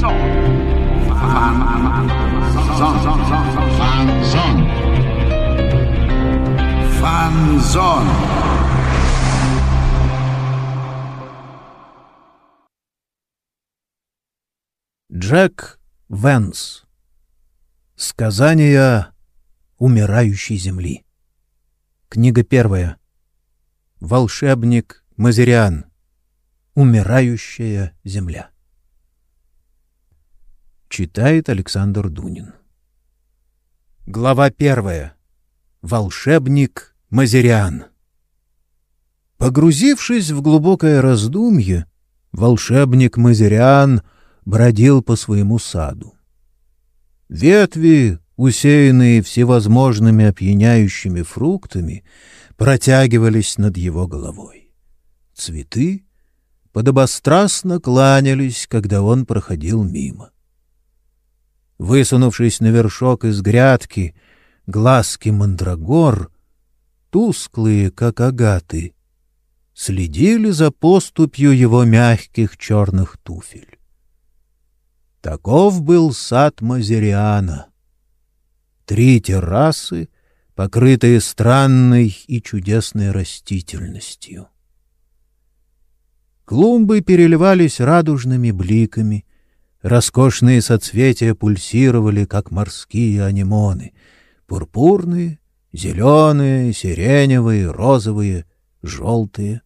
Фанзон. Фанзон. Джек Венс. Сказания умирающей земли. Книга первая. Волшебник Мазериан. Умирающая земля. Читает Александр Дунин. Глава первая. Волшебник Мазериан. Погрузившись в глубокое раздумье, волшебник Мазериан бродил по своему саду. Ветви, усеянные всевозможными опьяняющими фруктами, протягивались над его головой. Цветы подобострастно кланялись, когда он проходил мимо. Высунувшись на вершок из грядки, глазки мандрагор, тусклые, как агаты, следили за поступью его мягких черных туфель. Таков был сад Мазериана. Три террасы, покрытые странной и чудесной растительностью. Клумбы переливались радужными бликами, роскошные соцветия пульсировали, как морские анимоны, пурпурные, зеленые, сиреневые, розовые, желтые.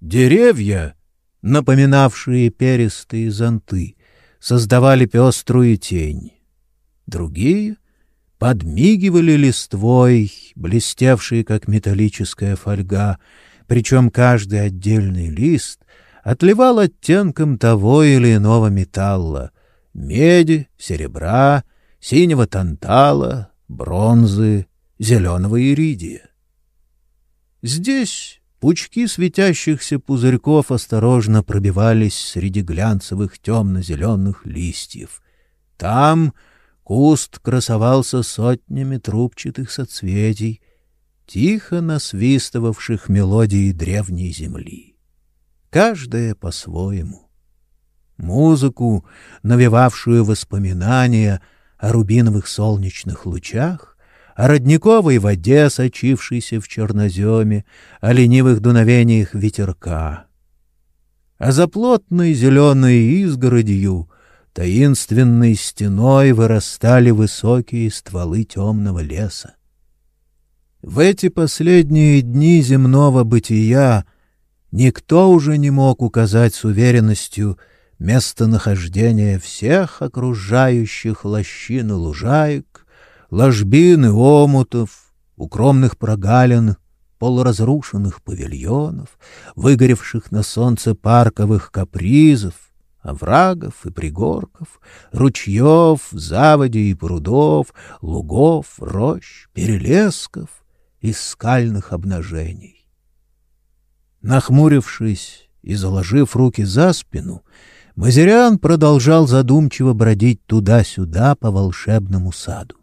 Деревья, напоминавшие перистые зонты, создавали пеструю тень. Другие подмигивали листвой, блестевшие, как металлическая фольга, причем каждый отдельный лист отливал оттенком того или иного металла — меди, серебра, синего тантала, бронзы, зеленого иридия. Здесь Пучки светящихся пузырьков осторожно пробивались среди глянцевых темно-зеленых листьев. Там куст красовался сотнями трубчатых соцветий, тихо насвистывавших мелодии древней земли. Каждая по-своему. Музыку, навевавшую воспоминания о рубиновых солнечных лучах, о родниковой воде, сочившейся в черноземе, о ленивых дуновениях ветерка. А за плотной зеленой изгородью таинственной стеной вырастали высокие стволы темного леса. В эти последние дни земного бытия никто уже не мог указать с уверенностью местонахождение всех окружающих лощин и лужаек, ложбины омутов, укромных прогалин, полуразрушенных павильонов, выгоревших на солнце парковых капризов, оврагов и пригорков, ручьев, заводей и прудов, лугов, рощ, перелесков и скальных обнажений. Нахмурившись и заложив руки за спину, Мазериан продолжал задумчиво бродить туда-сюда по волшебному саду.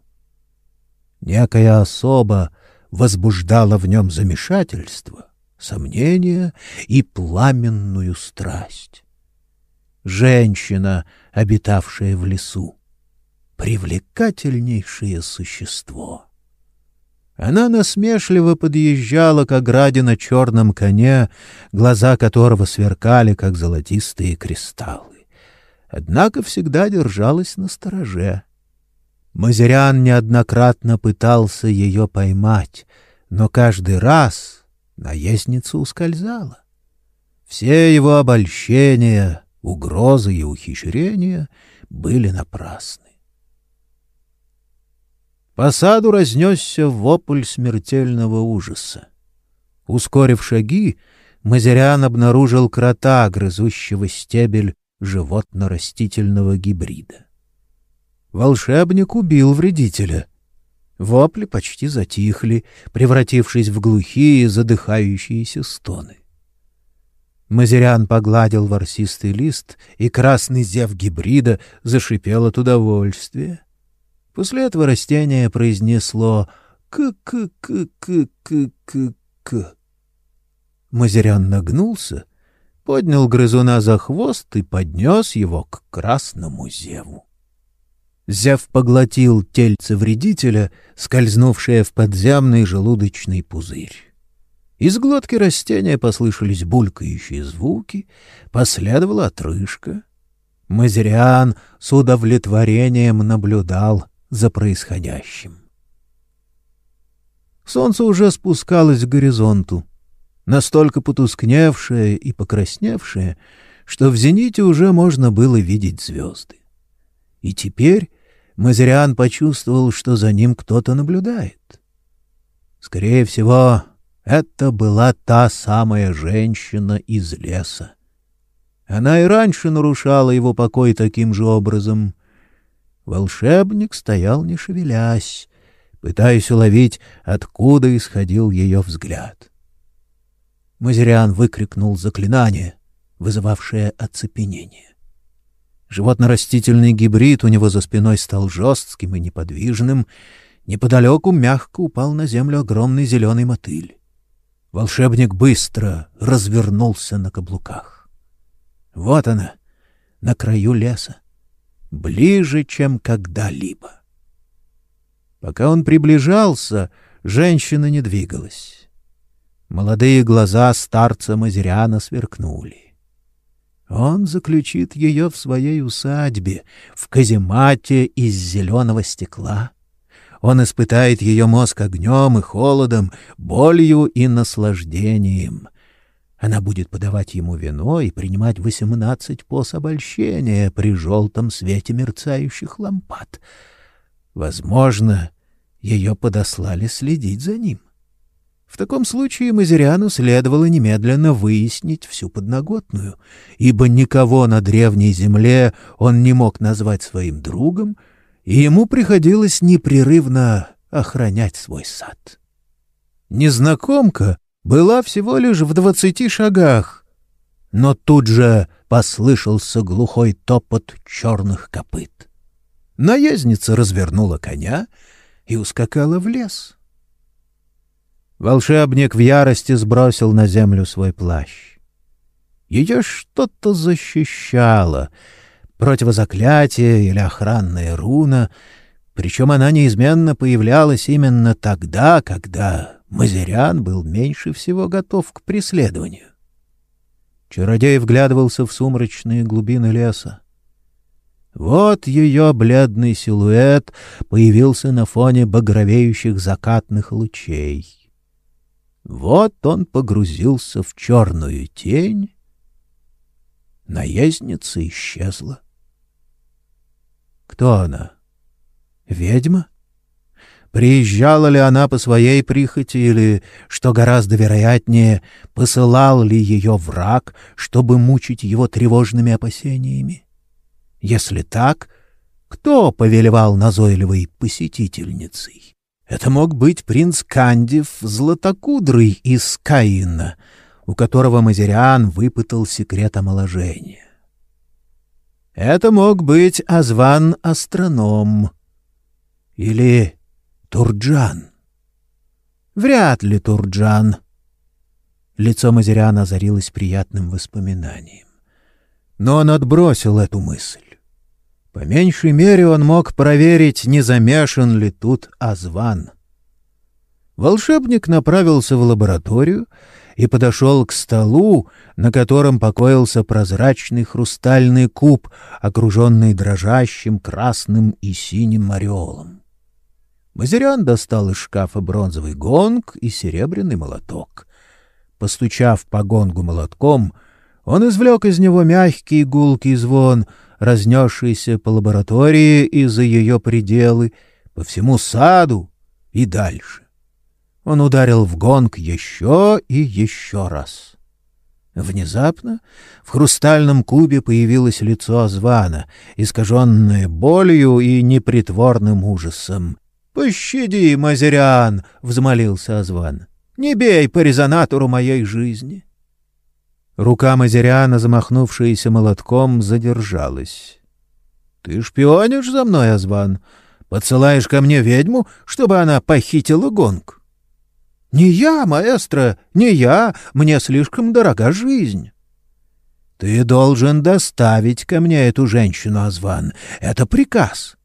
Некая особа возбуждала в нем замешательство, сомнение и пламенную страсть. Женщина, обитавшая в лесу, привлекательнейшее существо. Она насмешливо подъезжала к ограде на черном коне, глаза которого сверкали, как золотистые кристаллы. Однако всегда держалась на стороже — Мазерян неоднократно пытался ее поймать, но каждый раз наездница ускользала. Все его обольщения, угрозы и ухищрения были напрасны. По саду разнесся вопль смертельного ужаса. Ускорив шаги, Мазерян обнаружил крота, грызущего стебель животно-растительного гибрида. Волшебник убил вредителя. Вопли почти затихли, превратившись в глухие, задыхающиеся стоны. Мазерян погладил ворсистый лист, и красный зев гибрида зашипел от удовольствия. После этого растение произнесло «к-к-к-к-к-к-к». Мазерян нагнулся, поднял грызуна за хвост и поднес его к красному зеву. Зев поглотил тельце вредителя, скользнувшее в подземный желудочный пузырь. Из глотки растения послышались булькающие звуки, последовала отрыжка. Мазериан с удовлетворением наблюдал за происходящим. Солнце уже спускалось к горизонту, настолько потускневшее и покрасневшее, что в зените уже можно было видеть звезды. И теперь Мазериан почувствовал, что за ним кто-то наблюдает. Скорее всего, это была та самая женщина из леса. Она и раньше нарушала его покой таким же образом. Волшебник стоял, не шевелясь, пытаясь уловить, откуда исходил ее взгляд. Мазериан выкрикнул заклинание, вызывавшее оцепенение. Животно-растительный гибрид у него за спиной стал жестким и неподвижным. Неподалеку мягко упал на землю огромный зеленый мотыль. Волшебник быстро развернулся на каблуках. Вот она, на краю леса, ближе, чем когда-либо. Пока он приближался, женщина не двигалась. Молодые глаза старца Мазериана сверкнули. Он заключит ее в своей усадьбе, в каземате из зеленого стекла. Он испытает ее мозг огнем и холодом, болью и наслаждением. Она будет подавать ему вино и принимать восемнадцать поз обольщения при желтом свете мерцающих лампад. Возможно, ее подослали следить за ним. В таком случае Мазериану следовало немедленно выяснить всю подноготную, ибо никого на древней земле он не мог назвать своим другом, и ему приходилось непрерывно охранять свой сад. Незнакомка была всего лишь в двадцати шагах, но тут же послышался глухой топот черных копыт. Наездница развернула коня и ускакала в лес. Волшебник в ярости сбросил на землю свой плащ. Ее что-то защищало, противозаклятие или охранная руна, причем она неизменно появлялась именно тогда, когда Мазерян был меньше всего готов к преследованию. Чародей вглядывался в сумрачные глубины леса. Вот ее бледный силуэт появился на фоне багровеющих закатных лучей. Вот он погрузился в черную тень. Наездница исчезла. Кто она? Ведьма? Приезжала ли она по своей прихоти или, что гораздо вероятнее, посылал ли ее враг, чтобы мучить его тревожными опасениями? Если так, кто повелевал назойливой посетительницей? Это мог быть принц Кандив Златокудрый из Каина, у которого Мазериан выпытал секрет омоложения. Это мог быть Азван-астроном или Турджан. Вряд ли Турджан. Лицо Мазериана озарилось приятным воспоминанием. Но он отбросил эту мысль. По меньшей мере он мог проверить, не замешан ли тут Азван. Волшебник направился в лабораторию и подошел к столу, на котором покоился прозрачный хрустальный куб, окруженный дрожащим красным и синим ореолом. Мазерян достал из шкафа бронзовый гонг и серебряный молоток. Постучав по гонгу молотком, он извлек из него мягкий гулкий звон — разнесшийся по лаборатории и за ее пределы, по всему саду и дальше. Он ударил в гонг еще и еще раз. Внезапно в хрустальном кубе появилось лицо Азвана, искаженное болью и непритворным ужасом. «Пощади, Мазериан!» — взмолился Азван. «Не бей по резонатору моей жизни!» Рука Мазериана, замахнувшаяся молотком, задержалась. — Ты шпионишь за мной, Азван? Подсылаешь ко мне ведьму, чтобы она похитила гонг? — Не я, маэстро, не я, мне слишком дорога жизнь. Ты должен доставить ко мне эту женщину, Азван. Это приказ.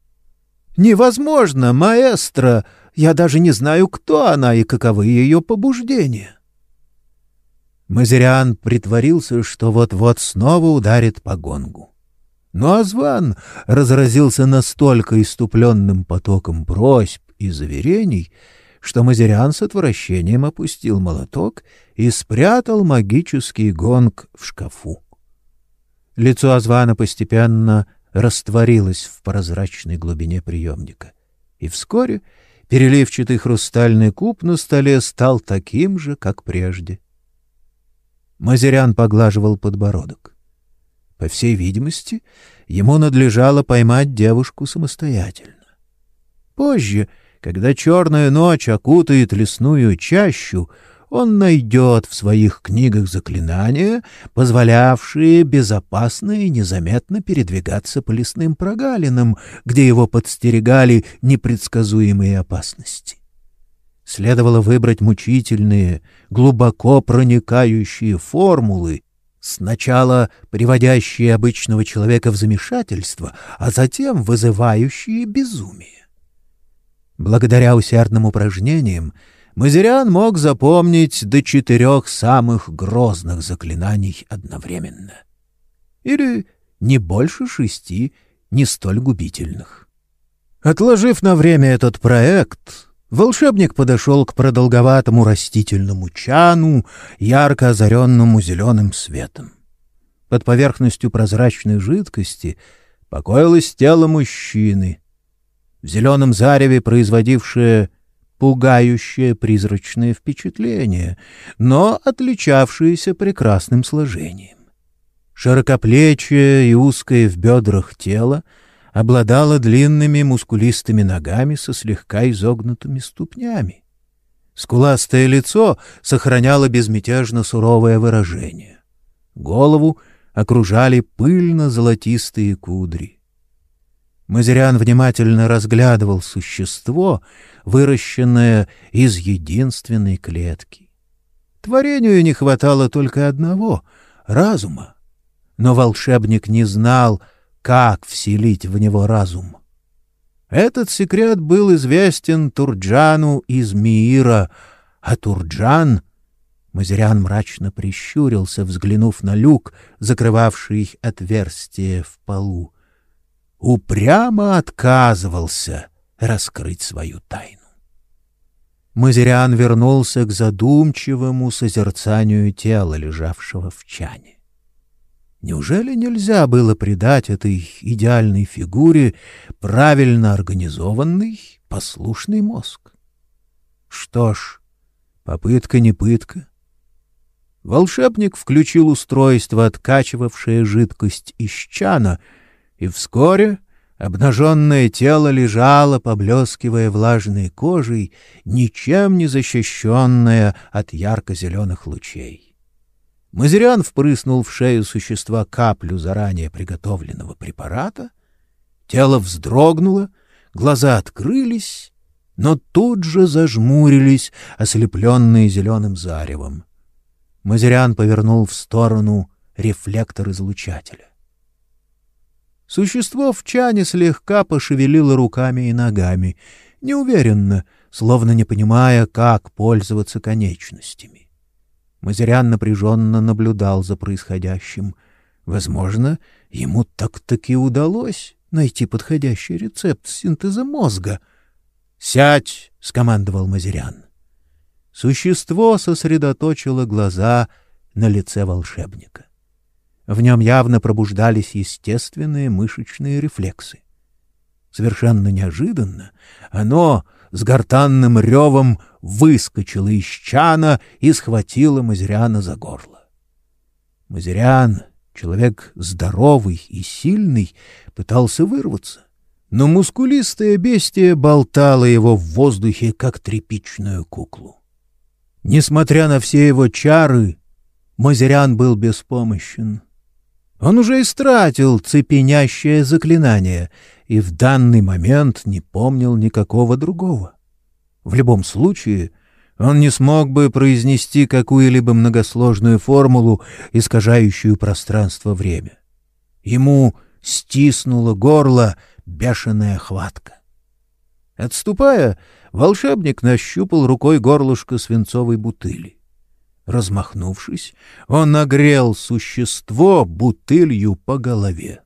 Невозможно, маэстро. Я даже не знаю, кто она и каковы ее побуждения. Мазериан притворился, что вот-вот снова ударит по гонгу. Но Азван разразился настолько иступленным потоком просьб и заверений, что Мазериан с отвращением опустил молоток и спрятал магический гонг в шкафу. Лицо Азвана постепенно растворилось в прозрачной глубине приемника, и вскоре переливчатый хрустальный куб на столе стал таким же, как прежде. Мазерян поглаживал подбородок. По всей видимости, ему надлежало поймать девушку самостоятельно. Позже, когда черная ночь окутает лесную чащу, он найдет в своих книгах заклинания, позволявшие безопасно и незаметно передвигаться по лесным прогалинам, где его подстерегали непредсказуемые опасности. Следовало выбрать мучительные, глубоко проникающие формулы, сначала приводящие обычного человека в замешательство, а затем вызывающие безумие. Благодаря усердным упражнениям Мазериан мог запомнить до четырех самых грозных заклинаний одновременно. Или не больше шести, не столь губительных. Отложив на время этот проект, волшебник подошел к продолговатому растительному чану, ярко озаренному зеленым светом. Под поверхностью прозрачной жидкости покоилось тело мужчины. В зеленом зареве, производившее пугающее призрачное впечатление, но отличавшееся прекрасным сложением. Широкоплечие и узкое в бедрах тело обладало длинными мускулистыми ногами со слегка изогнутыми ступнями. Скуластое лицо сохраняло безмятежно суровое выражение. Голову окружали пыльно-золотистые кудри. Мазерян внимательно разглядывал существо, выращенное из единственной клетки. Творению не хватало только одного — разума. Но волшебник не знал, как вселить в него разум. Этот секрет был известен Турджану из Миира, а Турджан... Мазерян мрачно прищурился, взглянув на люк, закрывавший отверстие в полу упрямо отказывался раскрыть свою тайну. Мазериан вернулся к задумчивому созерцанию тела, лежавшего в чане. Неужели нельзя было придать этой идеальной фигуре правильно организованный, послушный мозг? Что ж, попытка не пытка. Волшебник включил устройство, откачивавшее жидкость из чана — и вскоре обнаженное тело лежало, поблескивая влажной кожей, ничем не защищенное от ярко-зеленых лучей. Мазериан впрыснул в шею существа каплю заранее приготовленного препарата, тело вздрогнуло, глаза открылись, но тут же зажмурились, ослепленные зеленым заревом. Мазериан повернул в сторону рефлектор излучателя. Существо в чане слегка пошевелило руками и ногами, неуверенно, словно не понимая, как пользоваться конечностями. Мазерян напряженно наблюдал за происходящим. Возможно, ему так-таки удалось найти подходящий рецепт синтеза мозга. «Сядь!» — скомандовал Мазерян. Существо сосредоточило глаза на лице волшебника. В нем явно пробуждались естественные мышечные рефлексы. Совершенно неожиданно оно с гортанным ревом выскочило из чана и схватило Мазеряна за горло. Мазерян, человек здоровый и сильный, пытался вырваться, но мускулистое бестие болтало его в воздухе, как тряпичную куклу. Несмотря на все его чары, Мазерян был беспомощен. Он уже истратил цепенящее заклинание и в данный момент не помнил никакого другого. В любом случае, Он не смог бы произнести какую-либо многосложную формулу, искажающую пространство-время. Ему стиснуло горло бешеная хватка. Отступая, волшебник нащупал рукой горлышко свинцовой бутыли. Размахнувшись, он нагрел существо бутылью по голове.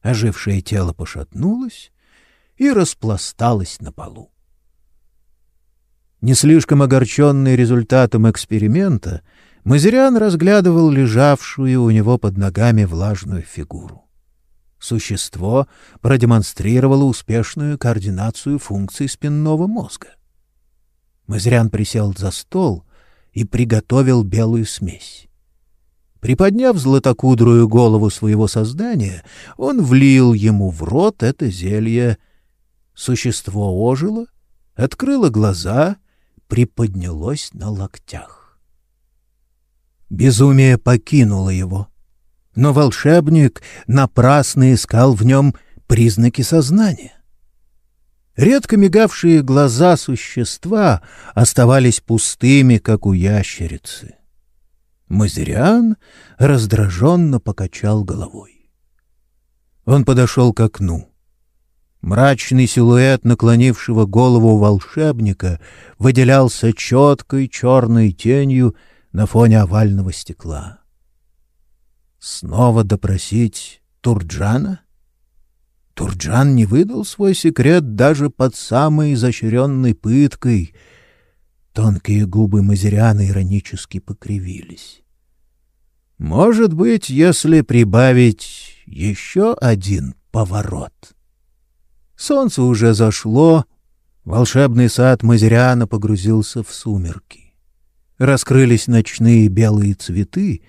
Ожившее тело пошатнулось и распласталось на полу. Не слишком огорченный результатом эксперимента, Мазериан разглядывал лежавшую у него под ногами влажную фигуру. Существо продемонстрировало успешную координацию функций спинного мозга. Мазериан присел за стол и приготовил белую смесь. Приподняв златокудрую голову своего создания, он влил ему в рот это зелье. Существо ожило, открыло глаза — приподнялось на локтях. Безумие покинуло его, но волшебник напрасно искал в нем признаки сознания. Редко мигавшие глаза существа оставались пустыми, как у ящерицы. Мазериан раздраженно покачал головой. Он подошел к окну. Мрачный силуэт наклонившего голову волшебника выделялся четкой черной тенью на фоне овального стекла. Снова допросить Турджана? Турджан не выдал свой секрет даже под самой изощренной пыткой. Тонкие губы Мазеряна иронически покривились. Может быть, если прибавить еще один поворот — Солнце уже зашло, волшебный сад Мазериана погрузился в сумерки. Раскрылись ночные белые цветы,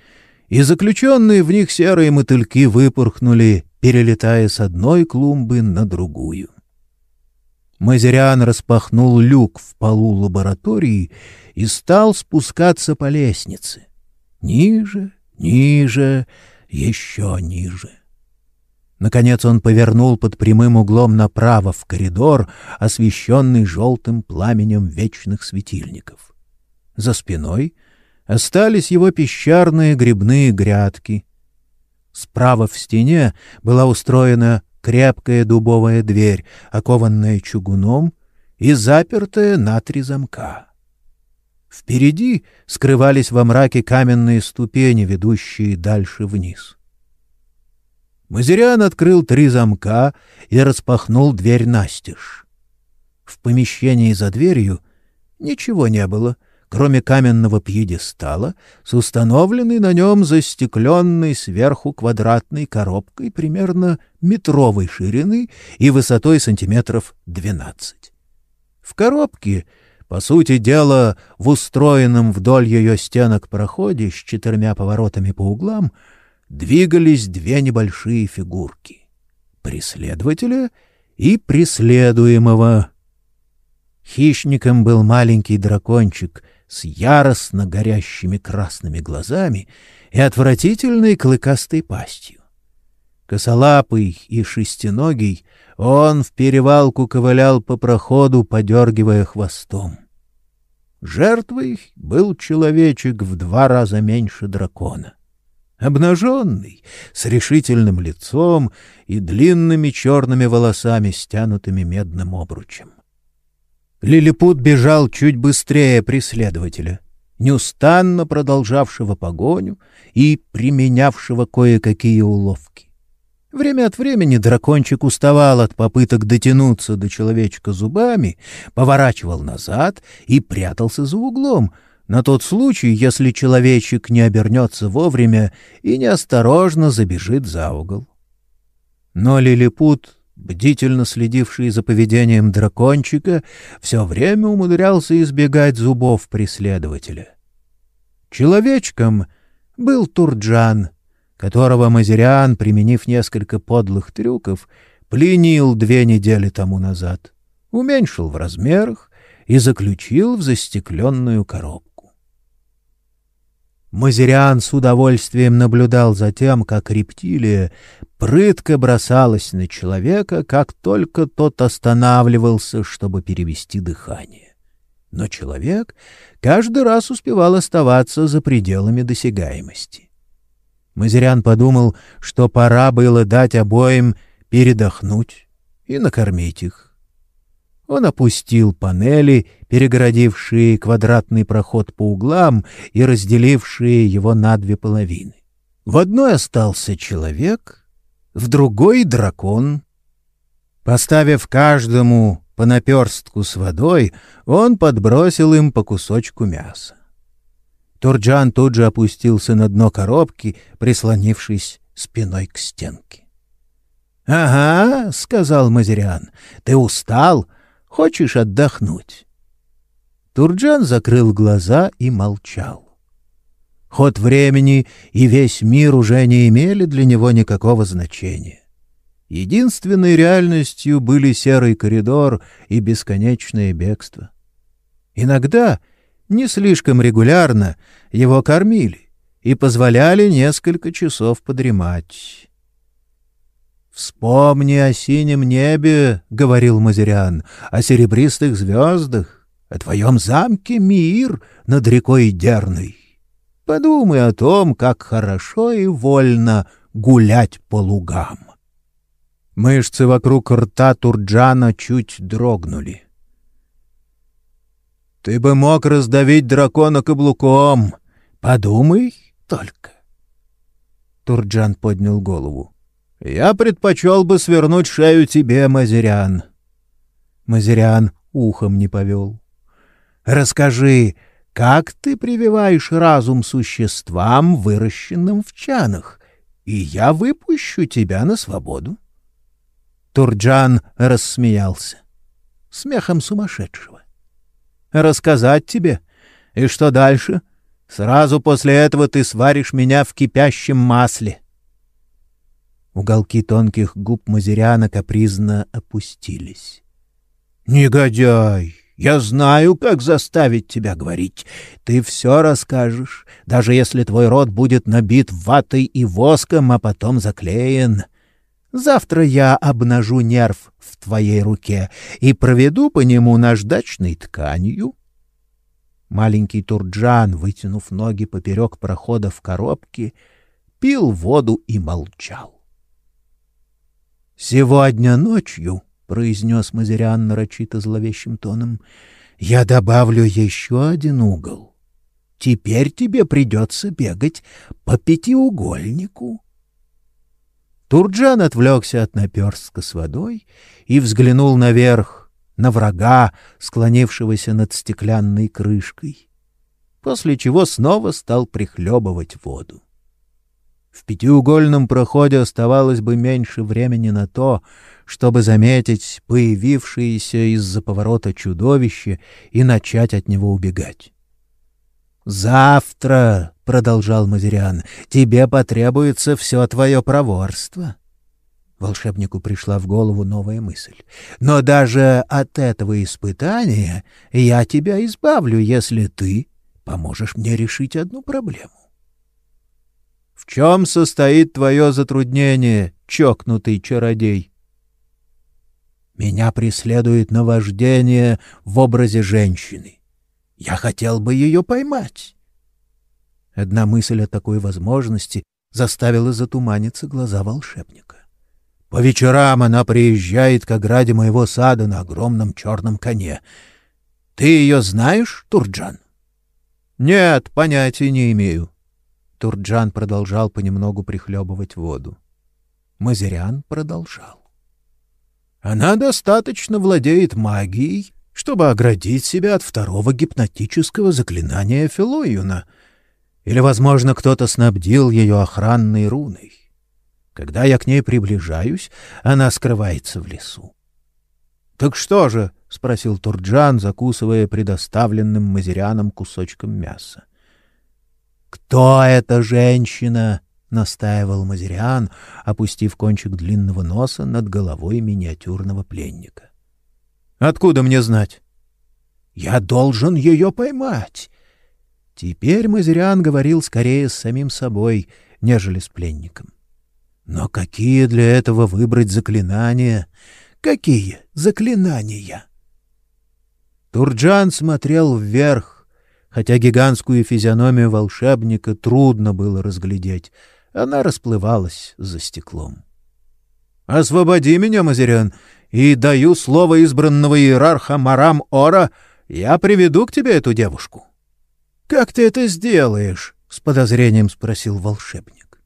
и заключенные в них серые мотыльки выпорхнули, перелетая с одной клумбы на другую. Мазериан распахнул люк в полу лаборатории и стал спускаться по лестнице. Ниже, ниже, еще ниже. Наконец он повернул под прямым углом направо в коридор, освещенный желтым пламенем вечных светильников. За спиной остались его пещерные грибные грядки. Справа в стене была устроена крепкая дубовая дверь, окованная чугуном и запертая на три замка. Впереди скрывались во мраке каменные ступени, ведущие дальше вниз. Мазерян открыл три замка и распахнул дверь настежь. В помещении за дверью ничего не было, кроме каменного пьедестала с установленной на нем застекленной сверху квадратной коробкой примерно метровой ширины и высотой сантиметров двенадцать. В коробке, по сути дела, в устроенном вдоль ее стенок проходе с четырьмя поворотами по углам — двигались две небольшие фигурки — преследователя и преследуемого. Хищником был маленький дракончик с яростно горящими красными глазами и отвратительной клыкастой пастью. Косолапый и шестиногий, он в перевалку ковылял по проходу, подергивая хвостом. Жертвой был человечек в два раза меньше дракона обнаженный, с решительным лицом и длинными черными волосами, стянутыми медным обручем. Лилипут бежал чуть быстрее преследователя, неустанно продолжавшего погоню и применявшего кое-какие уловки. Время от времени дракончик уставал от попыток дотянуться до человечка зубами, поворачивал назад и прятался за углом — на тот случай, если человечек не обернется вовремя и неосторожно забежит за угол. Но лилипут, бдительно следивший за поведением дракончика, все время умудрялся избегать зубов преследователя. Человечком был Турджан, которого Мазериан, применив несколько подлых трюков, пленил две недели тому назад, уменьшил в размерах и заключил в застекленную коробку. Мазериан с удовольствием наблюдал за тем, как рептилия прытко бросалась на человека, как только тот останавливался, чтобы перевести дыхание. но человек каждый раз успевал оставаться за пределами досягаемости. Мазерян подумал, что пора было дать обоим передохнуть и накормить их. Он опустил панели, перегородившие квадратный проход по углам и разделившие его на две половины. В одной остался человек, в другой — дракон. Поставив каждому по наперстку с водой, он подбросил им по кусочку мяса. Турджан тут же опустился на дно коробки, прислонившись спиной к стенке. — Ага, — сказал Мазерян, — ты устал, хочешь отдохнуть? Турджан закрыл глаза и молчал. Ход времени и весь мир уже не имели для него никакого значения. Единственной реальностью были серый коридор и бесконечное бегство. Иногда не слишком регулярно его кормили и позволяли несколько часов подремать. «Вспомни о синем небе», — говорил Мазерян, — «о серебристых звездах, о твоем замке мир над рекой Дерной. Подумай о том, как хорошо и вольно гулять по лугам». Мышцы вокруг рта Турджана чуть дрогнули. Ты бы мог раздавить дракона каблуком. Подумай только. Турджан поднял голову. Я предпочел бы свернуть шею тебе, Мазерян. Мазерян ухом не повел. Расскажи, как ты прививаешь разум существам, выращенным в чанах, и я выпущу тебя на свободу. Турджан рассмеялся. Смехом сумасшедшего рассказать тебе. И что дальше? Сразу после этого ты сваришь меня в кипящем масле. Уголки тонких губ Мазеряна капризно опустились. Негодяй! Я знаю, как заставить тебя говорить. Ты все расскажешь, даже если твой рот будет набит ватой и воском, а потом заклеен. Завтра я обнажу нерв в твоей руке и проведу по нему наждачной тканью. Маленький Турджан, вытянув ноги поперек прохода в коробке, пил воду и молчал. — Сегодня ночью, — произнес Мазерян нарочито зловещим тоном, — я добавлю еще один угол. Теперь тебе придется бегать по пятиугольнику. Турджан отвлекся от наперстка с водой и взглянул наверх, на врага, склонившегося над стеклянной крышкой, после чего снова стал прихлебывать воду. В пятиугольном проходе оставалось бы меньше времени на то, чтобы заметить появившееся из-за поворота чудовище и начать от него убегать. «Завтра», — продолжал Мазерян, — «тебе потребуется все твое проворство». Волшебнику пришла в голову новая мысль. «Но даже от этого испытания я тебя избавлю, если ты поможешь мне решить одну проблему». «В чем состоит твое затруднение, чокнутый чародей?» «Меня преследует наваждение в образе женщины. Я хотел бы ее поймать. Одна мысль о такой возможности заставила затуманиться глаза волшебника. По вечерам она приезжает к ограде моего сада на огромном черном коне. Ты ее знаешь, Турджан? — Нет, понятия не имею. Турджан продолжал понемногу прихлебывать воду. Мазерян продолжал. — Она достаточно владеет магией чтобы оградить себя от второго гипнотического заклинания Филоюна. Или, возможно, кто-то снабдил ее охранной руной. Когда я к ней приближаюсь, она скрывается в лесу. — Так что же? — спросил Турджан, закусывая предоставленным Мазеряном кусочком мяса. — Кто эта женщина? — настаивал Мазерян, опустив кончик длинного носа над головой миниатюрного пленника. Откуда мне знать? Я должен ее поймать. Теперь Мазериан говорил скорее с самим собой, нежели с пленником. Но какие для этого выбрать заклинания? Какие заклинания? Турджан смотрел вверх, хотя гигантскую физиономию волшебника трудно было разглядеть. Она расплывалась за стеклом. «Освободи меня, Мазерян, и даю слово избранного иерарха Марам Ора, я приведу к тебе эту девушку». «Как ты это сделаешь?» — с подозрением спросил волшебник.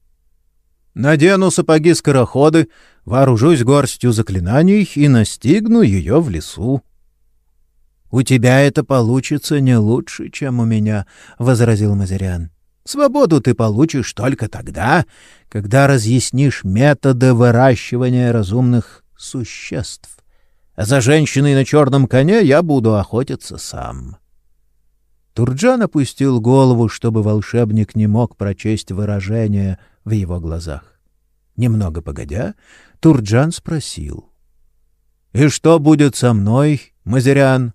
«Надену сапоги-скороходы, вооружусь горстью заклинаний и настигну ее в лесу». «У тебя это получится не лучше, чем у меня», — возразил Мазерян. «Свободу ты получишь только тогда, когда разъяснишь методы выращивания разумных существ. А за женщиной на черном коне я буду охотиться сам». Турджан опустил голову, чтобы волшебник не мог прочесть выражение в его глазах. Немного погодя, Турджан спросил. — И что будет со мной, Мазерян? —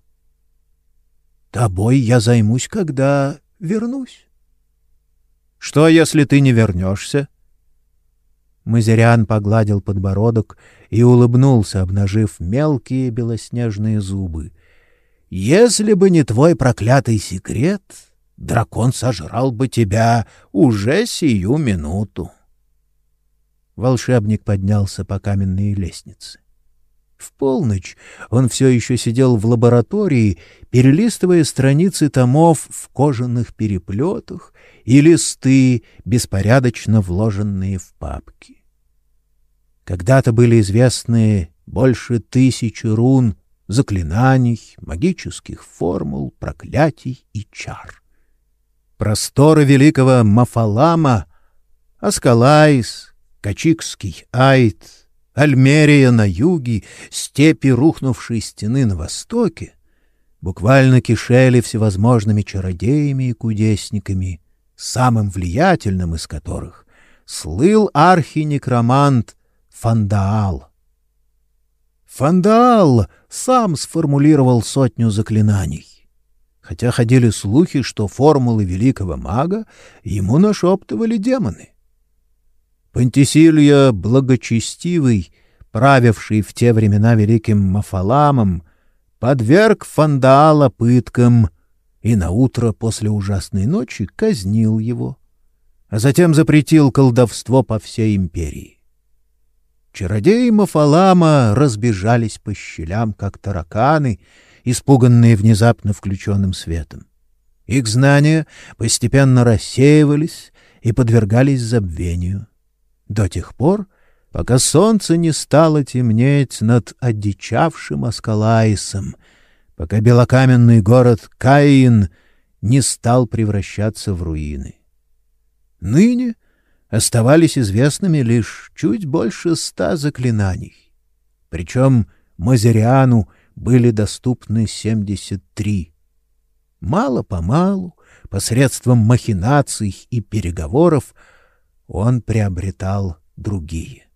Тобой я займусь, когда вернусь. — Что, если ты не вернешься? Мазерян погладил подбородок и улыбнулся, обнажив мелкие белоснежные зубы — если бы не твой проклятый секрет, дракон сожрал бы тебя уже сию минуту. Волшебник поднялся по каменной лестнице. В полночь он все еще сидел в лаборатории, перелистывая страницы томов в кожаных переплетах и листы, беспорядочно вложенные в папки. Когда-то были известны больше тысячи рун заклинаний, магических формул, проклятий и чар. Просторы великого Мафалама, Аскалайс, Качикский Айт, Альмерия на юге, степи рухнувшей стены на востоке буквально кишели всевозможными чародеями и кудесниками, самым влиятельным из которых слыл архинекромант Фандаал — Фандаал сам сформулировал сотню заклинаний. Хотя ходили слухи, что формулы великого мага ему нашептывали демоны. Пантисилья Благочестивый, правивший в те времена великим Мафаламом, подверг Фандаала пыткам и наутро после ужасной ночи казнил его, а затем запретил колдовство по всей империи. Чародеи Мафалама разбежались по щелям, как тараканы, испуганные внезапно включенным светом. Их знания постепенно рассеивались и подвергались забвению. До тех пор, пока солнце не стало темнеть над одичавшим Аскалаисом, пока белокаменный город Каин не стал превращаться в руины. Ныне оставались известными лишь чуть больше ста заклинаний. Причем Мазериану были доступны семьдесят три. Мало-помалу, посредством махинаций и переговоров, он приобретал другие.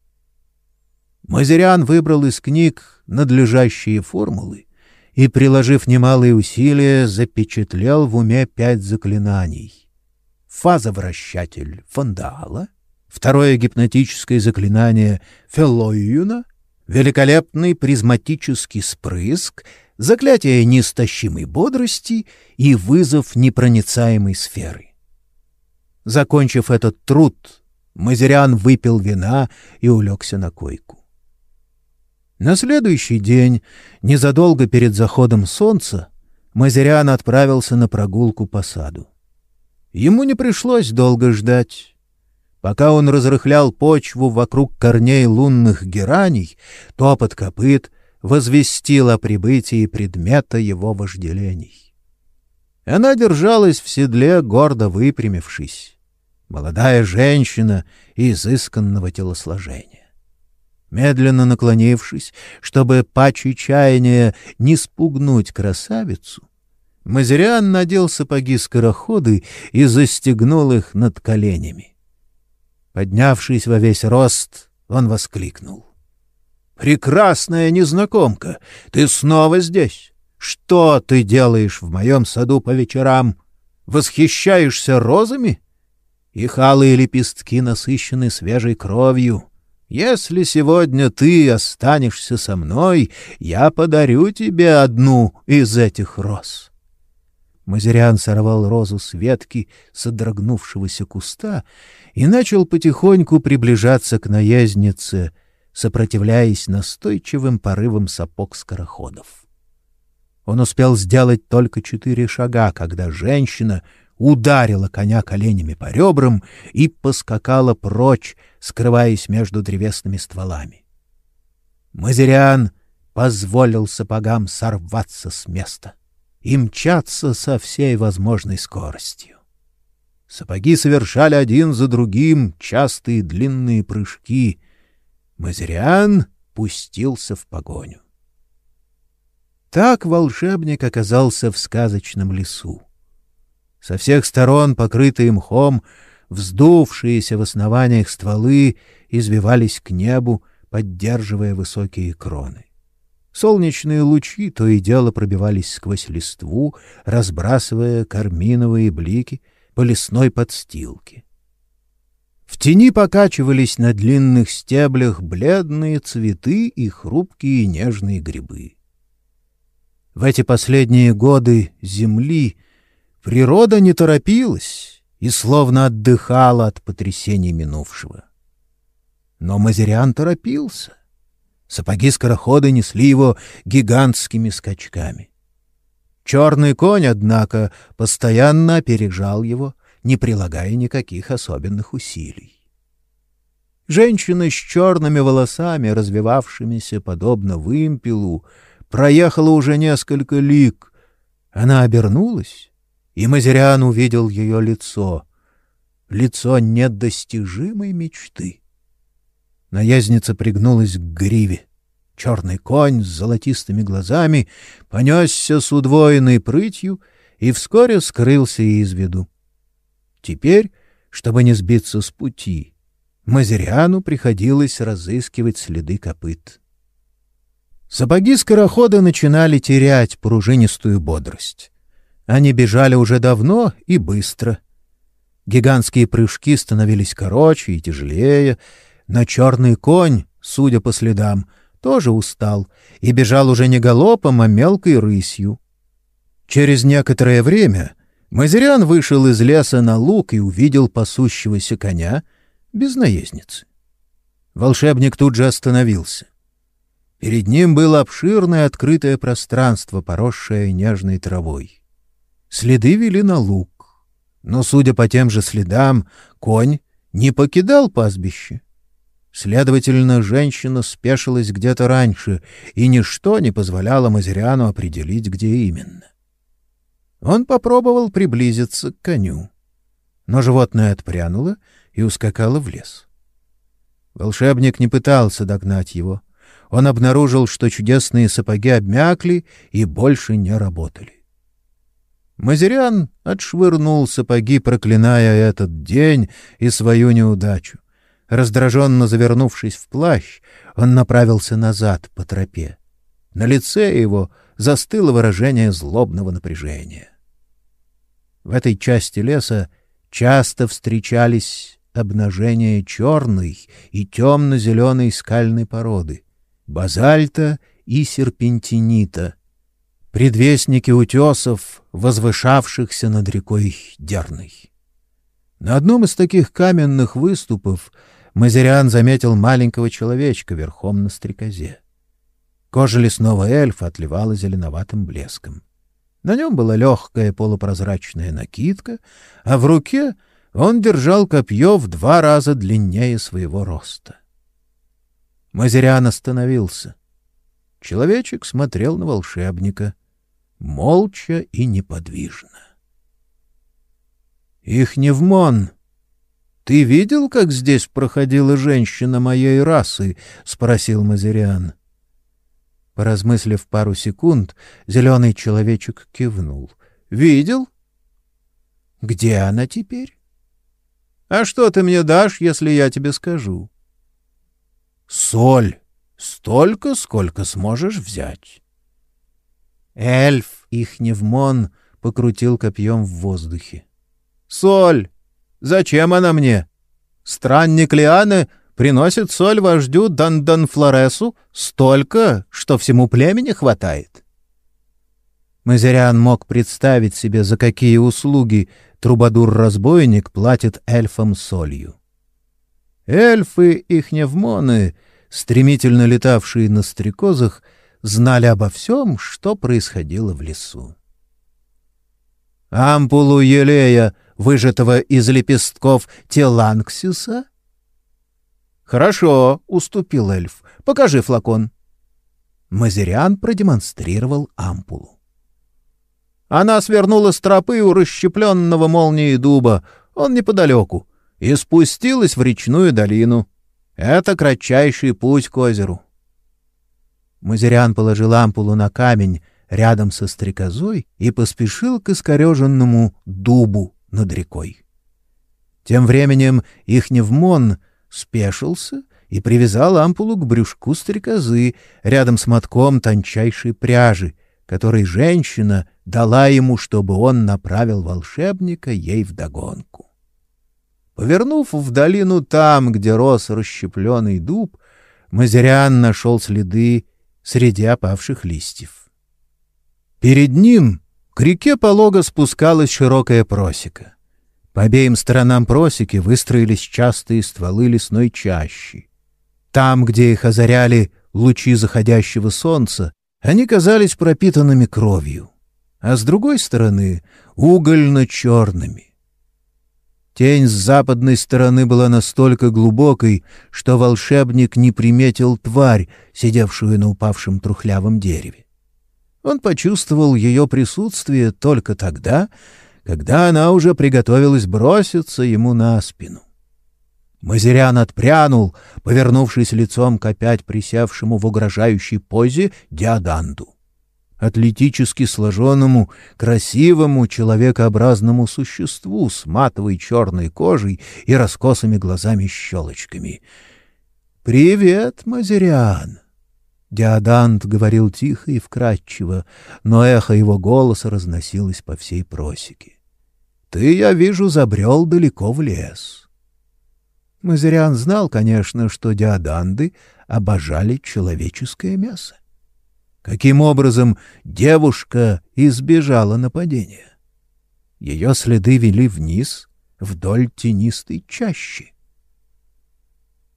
Мазериан выбрал из книг надлежащие формулы и, приложив немалые усилия, запечатлел в уме пять заклинаний — фазовращатель Фандала, второе гипнотическое заклинание Феллоюна, великолепный призматический спрыск, заклятие неистощимой бодрости и вызов непроницаемой сферы. Закончив этот труд, Мазерян выпил вина и улегся на койку. На следующий день, незадолго перед заходом солнца, Мазерян отправился на прогулку по саду. Ему не пришлось долго ждать. Пока он разрыхлял почву вокруг корней лунных гераний, топот копыт возвестил о прибытии предмета его вожделений. Она держалась в седле, гордо выпрямившись. Молодая женщина изысканного телосложения. Медленно наклонившись, чтобы паче чаяния не спугнуть красавицу, Мазериан надел сапоги-скороходы и застегнул их над коленями. Поднявшись во весь рост, он воскликнул. — Прекрасная незнакомка! Ты снова здесь! Что ты делаешь в моем саду по вечерам? Восхищаешься розами? Их алые лепестки насыщены свежей кровью. Если сегодня ты останешься со мной, я подарю тебе одну из этих роз. Мазериан сорвал розу с ветки содрогнувшегося куста и начал потихоньку приближаться к наезднице, сопротивляясь настойчивым порывам сапог скороходов. Он успел сделать только четыре шага, когда женщина ударила коня коленями по ребрам и поскакала прочь, скрываясь между древесными стволами. Мазериан позволил сапогам сорваться с места и мчаться со всей возможной скоростью. Сапоги совершали один за другим частые длинные прыжки. Мазериан пустился в погоню. Так волшебник оказался в сказочном лесу. Со всех сторон, покрытые мхом, вздувшиеся в основаниях стволы извивались к небу, поддерживая высокие кроны. Солнечные лучи то и дело пробивались сквозь листву, разбрасывая карминовые блики по лесной подстилке. В тени покачивались на длинных стеблях бледные цветы и хрупкие нежные грибы. В эти последние годы земли Природа не торопилась и словно отдыхала от потрясений минувшего. Но Мазериан торопился. Сапоги скорохода несли его гигантскими скачками. Черный конь, однако, постоянно опережал его, не прилагая никаких особенных усилий. Женщина с черными волосами, развивавшимися подобно вымпелу, проехала уже несколько лиг. Она обернулась и Мазериан увидел ее лицо. Лицо недостижимой мечты. Наездница пригнулась к гриве. Черный конь с золотистыми глазами понесся с удвоенной прытью и вскоре скрылся из виду. Теперь, чтобы не сбиться с пути, Мазериану приходилось разыскивать следы копыт. Сапоги скорохода начинали терять пружинистую бодрость. Они бежали уже давно и быстро. Гигантские прыжки становились короче и тяжелее, но черный конь, судя по следам, тоже устал и бежал уже не галопом, а мелкой рысью. Через некоторое время Мазерян вышел из леса на луг и увидел пасущегося коня без наездницы. Волшебник тут же остановился. Перед ним было обширное открытое пространство, поросшее нежной травой. Следы вели на луг. Но, судя по тем же следам, конь не покидал пастбище. Следовательно, женщина спешилась где-то раньше, и ничто не позволяло Мазериану определить, где именно. Он попробовал приблизиться к коню, но животное отпрянуло и ускакало в лес. Волшебник не пытался догнать его. Он обнаружил, что чудесные сапоги обмякли и больше не работали. Мазерян отшвырнул сапоги, проклиная этот день и свою неудачу. Раздраженно завернувшись в плащ, он направился назад по тропе. На лице его застыло выражение злобного напряжения. В этой части леса часто встречались обнажения черной и темно-зеленой скальной породы, базальта и серпентинита — предвестники утесов, возвышавшихся над рекой Дерной. На одном из таких каменных выступов Мазериан заметил маленького человечка верхом на стрекозе. Кожа лесного эльфа отливала зеленоватым блеском. На нем была легкая полупрозрачная накидка, а в руке он держал копье в два раза длиннее своего роста. Мазериан остановился. Человечек смотрел на волшебника — молча и неподвижно. «Ихневмон, ты видел, как здесь проходила женщина моей расы?» — спросил Мазериан. Поразмыслив пару секунд, зеленый человечек кивнул. «Видел?» «Где она теперь?» «А что ты мне дашь, если я тебе скажу?» «Соль. Столько, сколько сможешь взять». Эльф Ихневмон покрутил копьем в воздухе. «Соль! Зачем она мне? Странник Лианы приносит соль вождю Дандан Флоресу столько, что всему племени хватает. Мазерян мог представить себе, за какие услуги трубадур-разбойник платит эльфам солью. Эльфы и хневмоны, стремительно летавшие на стрекозах, знали обо всем, что происходило в лесу. Ампулу елея, выжатого из лепестков теланксиса? — Хорошо, — уступил эльф. — Покажи флакон. Мазериан продемонстрировал ампулу. Она свернула с тропы у расщепленного молнией дуба, он неподалеку, и спустилась в речную долину. Это кратчайший путь к озеру. Мазериан положил ампулу на камень рядом со стрекозой и поспешил к искореженному дубу над рекой. Тем временем Ихневмон спешился и привязал ампулу к брюшку стрекозы рядом с мотком тончайшей пряжи, который женщина дала ему, чтобы он направил волшебника ей вдогонку. Повернув в долину там, где рос расщепленный дуб, Мазериан нашел следы среди опавших листьев. Перед ним к реке полого спускалась широкая просека. По обеим сторонам просеки выстроились частые стволы лесной чащи. Там, где их озаряли лучи заходящего солнца, они казались пропитанными кровью, а с другой стороны — угольно-черными. Тень с западной стороны была настолько глубокой, что волшебник не приметил тварь, сидевшую на упавшем трухлявом дереве. Он почувствовал ее присутствие только тогда, когда она уже приготовилась броситься ему на спину. Мазерян отпрянул, повернувшись лицом к опять присевшему в угрожающей позе Диаданду. Атлетически сложенному, красивому, человекообразному существу с матовой черной кожей и раскосыми глазами-щелочками. «Привет, Мазерян!» Диадант говорил тихо и вкрадчиво, но эхо его голоса разносилось по всей просеке. «Ты, я вижу, забрел далеко в лес». Мазериан знал, конечно, что диаданды обожали человеческое мясо. Каким образом девушка избежала нападения? Ее следы вели вниз, вдоль тенистой чащи.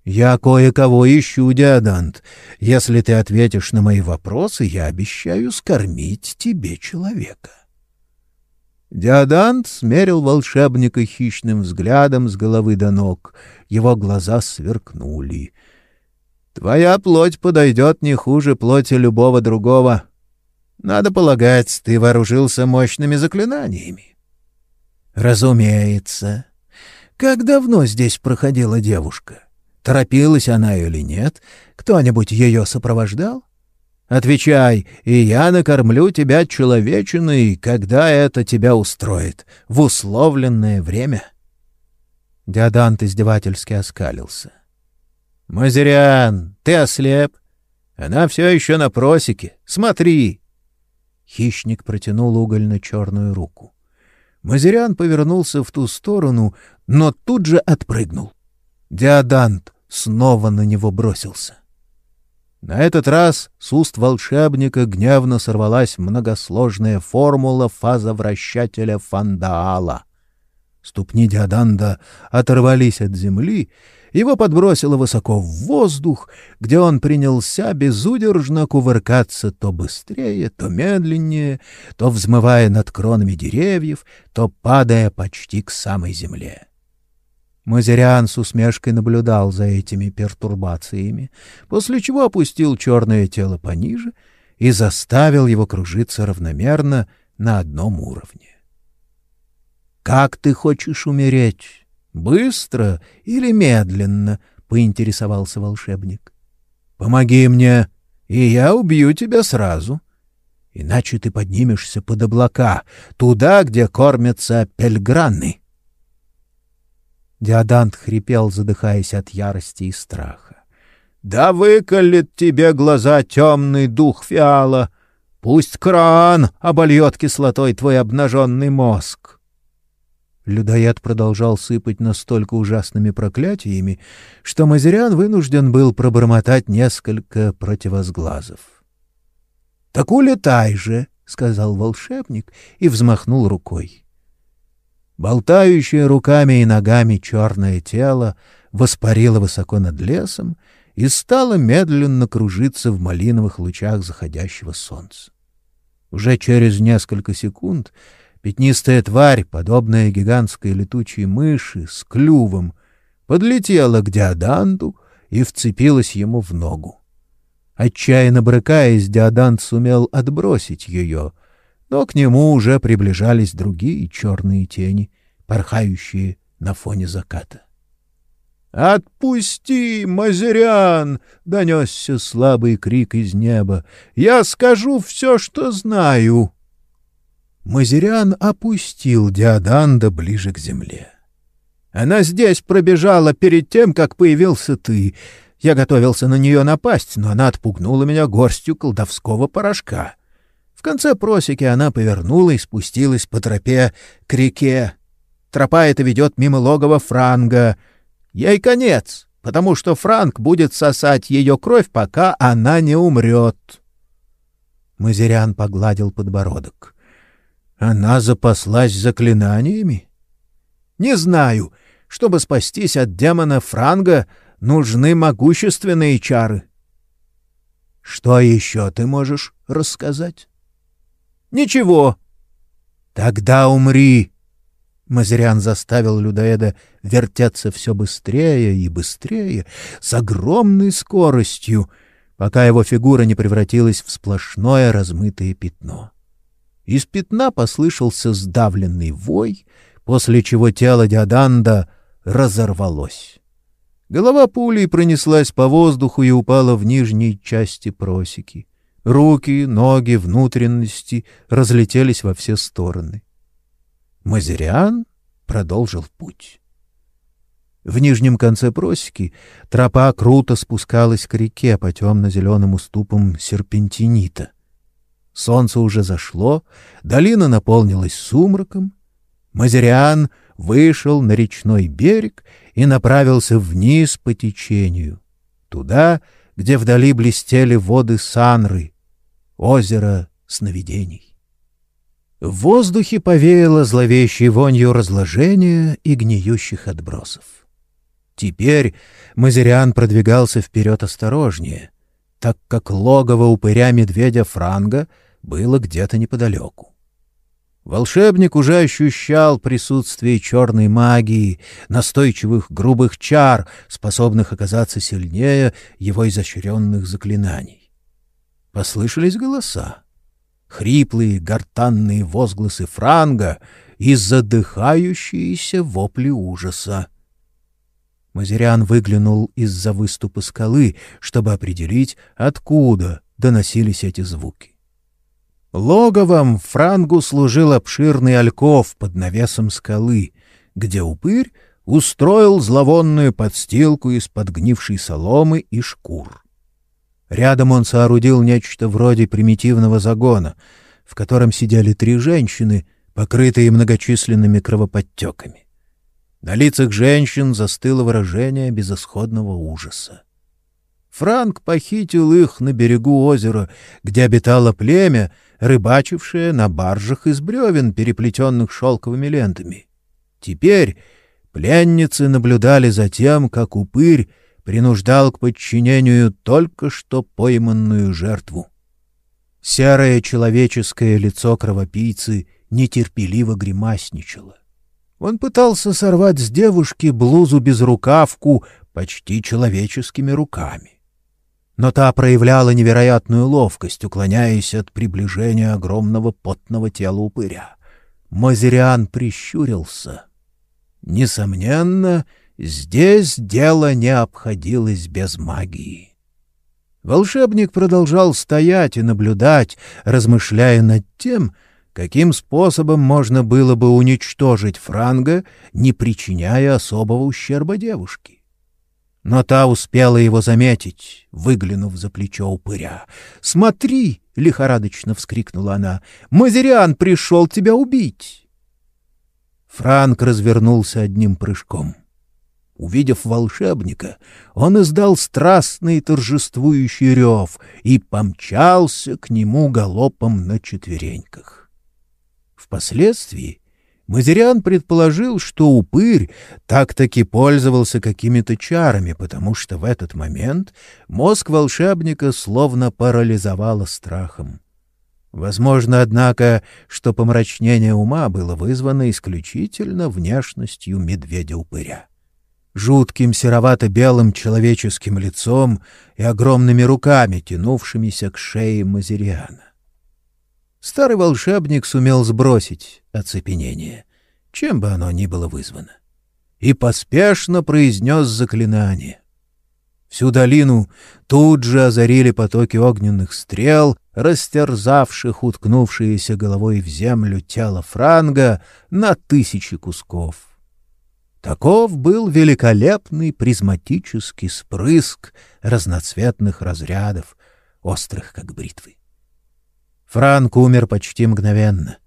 «Я кое-кого ищу, Диадант. Если ты ответишь на мои вопросы, я обещаю скормить тебе человека». Диадант смерил волшебника хищным взглядом с головы до ног. Его глаза сверкнули. «Твоя плоть подойдет не хуже плоти любого другого. Надо полагать, ты вооружился мощными заклинаниями». «Разумеется. Как давно здесь проходила девушка? Торопилась она или нет? Кто-нибудь ее сопровождал?» Отвечай, и я накормлю тебя человечиной, когда это тебя устроит, в условленное время. Диадант издевательски оскалился. — Мазериан, ты ослеп? Она все еще на просеке. Смотри! Хищник протянул угольно-черную руку. Мазериан повернулся в ту сторону, но тут же отпрыгнул. Диадант снова на него бросился. На этот раз с уст волшебника гневно сорвалась многосложная формула фазовращателя Фандаала. Ступни Диаданда оторвались от земли, его подбросило высоко в воздух, где он принялся безудержно кувыркаться то быстрее, то медленнее, то взмывая над кронами деревьев, то падая почти к самой земле. Мазериан с усмешкой наблюдал за этими пертурбациями, после чего опустил черное тело пониже и заставил его кружиться равномерно на одном уровне. «Как ты хочешь умереть? Быстро или медленно?» — поинтересовался волшебник. «Помоги мне, и я убью тебя сразу. Иначе ты поднимешься под облака, туда, где кормятся пельграны». Диадант хрипел, задыхаясь от ярости и страха. «Да выколет тебе глаза темный дух фиала! Пусть кран обольет кислотой твой обнаженный мозг!» Людоед продолжал сыпать настолько ужасными проклятиями, что Мазерян вынужден был пробормотать несколько противозглазов. — Так улетай же, — сказал волшебник и взмахнул рукой. Болтающее руками и ногами черное тело воспарило высоко над лесом и стало медленно кружиться в малиновых лучах заходящего солнца. Уже через несколько секунд Пятнистая тварь, подобная гигантской летучей мыши с клювом, подлетела к Диоданту и вцепилась ему в ногу. Отчаянно брыкаясь, Диодант сумел отбросить ее, но к нему уже приближались другие черные тени, порхающие на фоне заката. «Отпусти, Мазерян!» — донесся слабый крик из неба. «Я скажу все, что знаю!» Мазерян опустил Диоданда ближе к земле. «Она здесь пробежала перед тем, как появился ты. Я готовился на нее напасть, но она отпугнула меня горстью колдовского порошка. В конце просеки она повернула и спустилась по тропе к реке. Тропа эта ведет мимо логова Франга. Ей конец, потому что Франк будет сосать ее кровь, пока она не умрет». Мазерян погладил подбородок. Она запаслась заклинаниями? Не знаю. Чтобы спастись от демона Франга, нужны могущественные чары. Что еще ты можешь рассказать? Ничего. Тогда умри. Мазерян заставил людоеда вертеться все быстрее и быстрее, с огромной скоростью, пока его фигура не превратилась в сплошное размытое пятно. Из пятна послышался сдавленный вой, после чего тело Диаданда разорвалось. Голова пулей пронеслась по воздуху и упала в нижней части просеки. Руки, ноги, внутренности разлетелись во все стороны. Мазериан продолжил путь. В нижнем конце просеки тропа круто спускалась к реке по темно-зеленым уступам серпентинита. Солнце уже зашло, долина наполнилась сумраком. Мазериан вышел на речной берег и направился вниз по течению, туда, где вдали блестели воды Санры, озеро сновидений. В воздухе повеяло зловещей вонью разложения и гниющих отбросов. Теперь Мазериан продвигался вперед осторожнее, так как логово упыря медведя Франга — было где-то неподалеку. Волшебник уже ощущал присутствие черной магии, настойчивых грубых чар, способных оказаться сильнее его изощренных заклинаний. Послышались голоса. Хриплые, гортанные возгласы франга и задыхающиеся вопли ужаса. Мазерян выглянул из-за выступа скалы, чтобы определить, откуда доносились эти звуки. Логовом Франгу служил обширный альков под навесом скалы, где упырь устроил зловонную подстилку из подгнившей соломы и шкур. Рядом он соорудил нечто вроде примитивного загона, в котором сидели три женщины, покрытые многочисленными кровоподтеками. На лицах женщин застыло выражение безысходного ужаса. Франк похитил их на берегу озера, где обитало племя, рыбачившее на баржах из бревен, переплетенных шелковыми лентами. Теперь пленницы наблюдали за тем, как упырь принуждал к подчинению только что пойманную жертву. Серое человеческое лицо кровопийцы нетерпеливо гримасничало. Он пытался сорвать с девушки блузу без рукавку почти человеческими руками но та проявляла невероятную ловкость, уклоняясь от приближения огромного потного тела упыря. Мазериан прищурился. Несомненно, здесь дело не обходилось без магии. Волшебник продолжал стоять и наблюдать, размышляя над тем, каким способом можно было бы уничтожить Франга, не причиняя особого ущерба девушке но та успела его заметить, выглянув за плечо упыря. «Смотри!» — лихорадочно вскрикнула она. «Мазериан пришел тебя убить!» Франк развернулся одним прыжком. Увидев волшебника, он издал страстный торжествующий рев и помчался к нему галопом на четвереньках. Впоследствии Мазериан предположил, что упырь так-таки пользовался какими-то чарами, потому что в этот момент мозг волшебника словно парализовало страхом. Возможно, однако, что помрачнение ума было вызвано исключительно внешностью медведя-упыря. Жутким серовато-белым человеческим лицом и огромными руками, тянувшимися к шее Мазериана. Старый волшебник сумел сбросить оцепенение, чем бы оно ни было вызвано, и поспешно произнес заклинание. Всю долину тут же озарили потоки огненных стрел, растерзавших уткнувшиеся головой в землю тело Франга на тысячи кусков. Таков был великолепный призматический спрыск разноцветных разрядов, острых как бритвы. Франк умер почти мгновенно.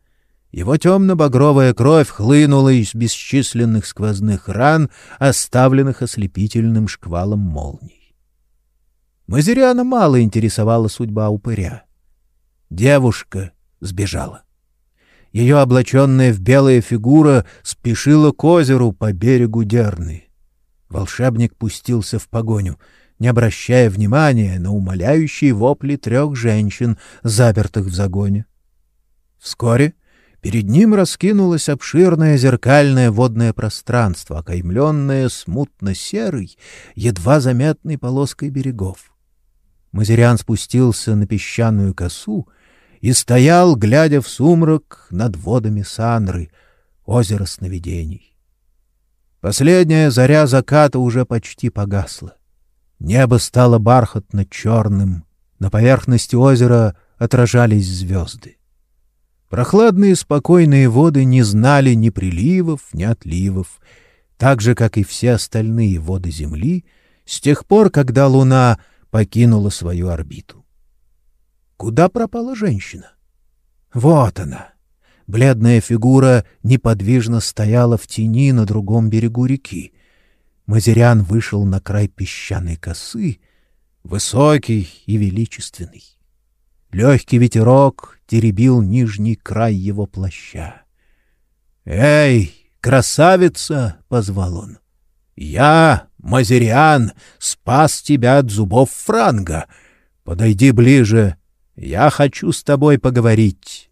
Его темно-багровая кровь хлынула из бесчисленных сквозных ран, оставленных ослепительным шквалом молний. Мазериана мало интересовала судьба упыря. Девушка сбежала. Ее облаченная в белая фигура спешила к озеру по берегу Дерны. Волшебник пустился в погоню — не обращая внимания на умоляющие вопли трех женщин, запертых в загоне. Вскоре перед ним раскинулось обширное зеркальное водное пространство, окаймленное смутно-серой, едва заметной полоской берегов. Мазериан спустился на песчаную косу и стоял, глядя в сумрак над водами Санры, озеро сновидений. Последняя заря заката уже почти погасла. Небо стало бархатно-черным, на поверхности озера отражались звезды. Прохладные спокойные воды не знали ни приливов, ни отливов, так же, как и все остальные воды Земли, с тех пор, когда Луна покинула свою орбиту. Куда пропала женщина? Вот она. Бледная фигура неподвижно стояла в тени на другом берегу реки, Мазерян вышел на край песчаной косы, высокий и величественный. Легкий ветерок теребил нижний край его плаща. «Эй, красавица!» — позвал он. «Я, Мазериан, спас тебя от зубов франга. Подойди ближе, я хочу с тобой поговорить».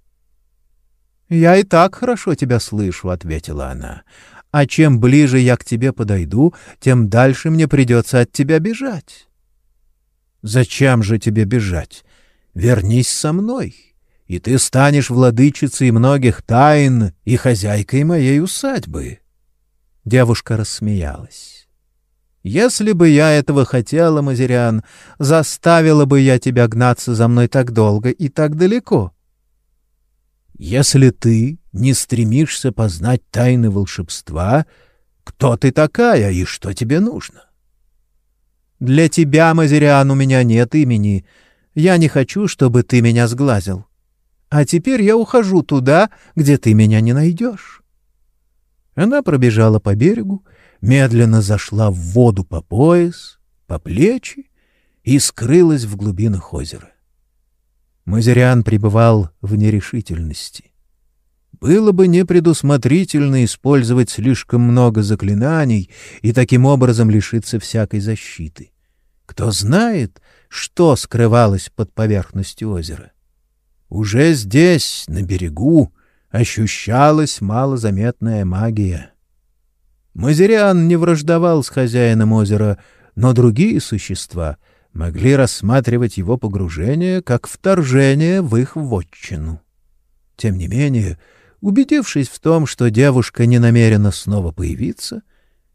«Я и так хорошо тебя слышу», — ответила она а чем ближе я к тебе подойду, тем дальше мне придется от тебя бежать. Зачем же тебе бежать? Вернись со мной, и ты станешь владычицей многих тайн и хозяйкой моей усадьбы. Девушка рассмеялась. Если бы я этого хотела, Мазериан, заставила бы я тебя гнаться за мной так долго и так далеко. Если ты не стремишься познать тайны волшебства, кто ты такая и что тебе нужно? Для тебя, Мазериан, у меня нет имени. Я не хочу, чтобы ты меня сглазил. А теперь я ухожу туда, где ты меня не найдешь. Она пробежала по берегу, медленно зашла в воду по пояс, по плечи и скрылась в глубинах озера. Мазериан пребывал в нерешительности. Было бы непредусмотрительно использовать слишком много заклинаний и таким образом лишиться всякой защиты. Кто знает, что скрывалось под поверхностью озера. Уже здесь, на берегу, ощущалась малозаметная магия. Мазериан не враждовал с хозяином озера, но другие существа — могли рассматривать его погружение как вторжение в их вотчину. Тем не менее, убедившись в том, что девушка не намерена снова появиться,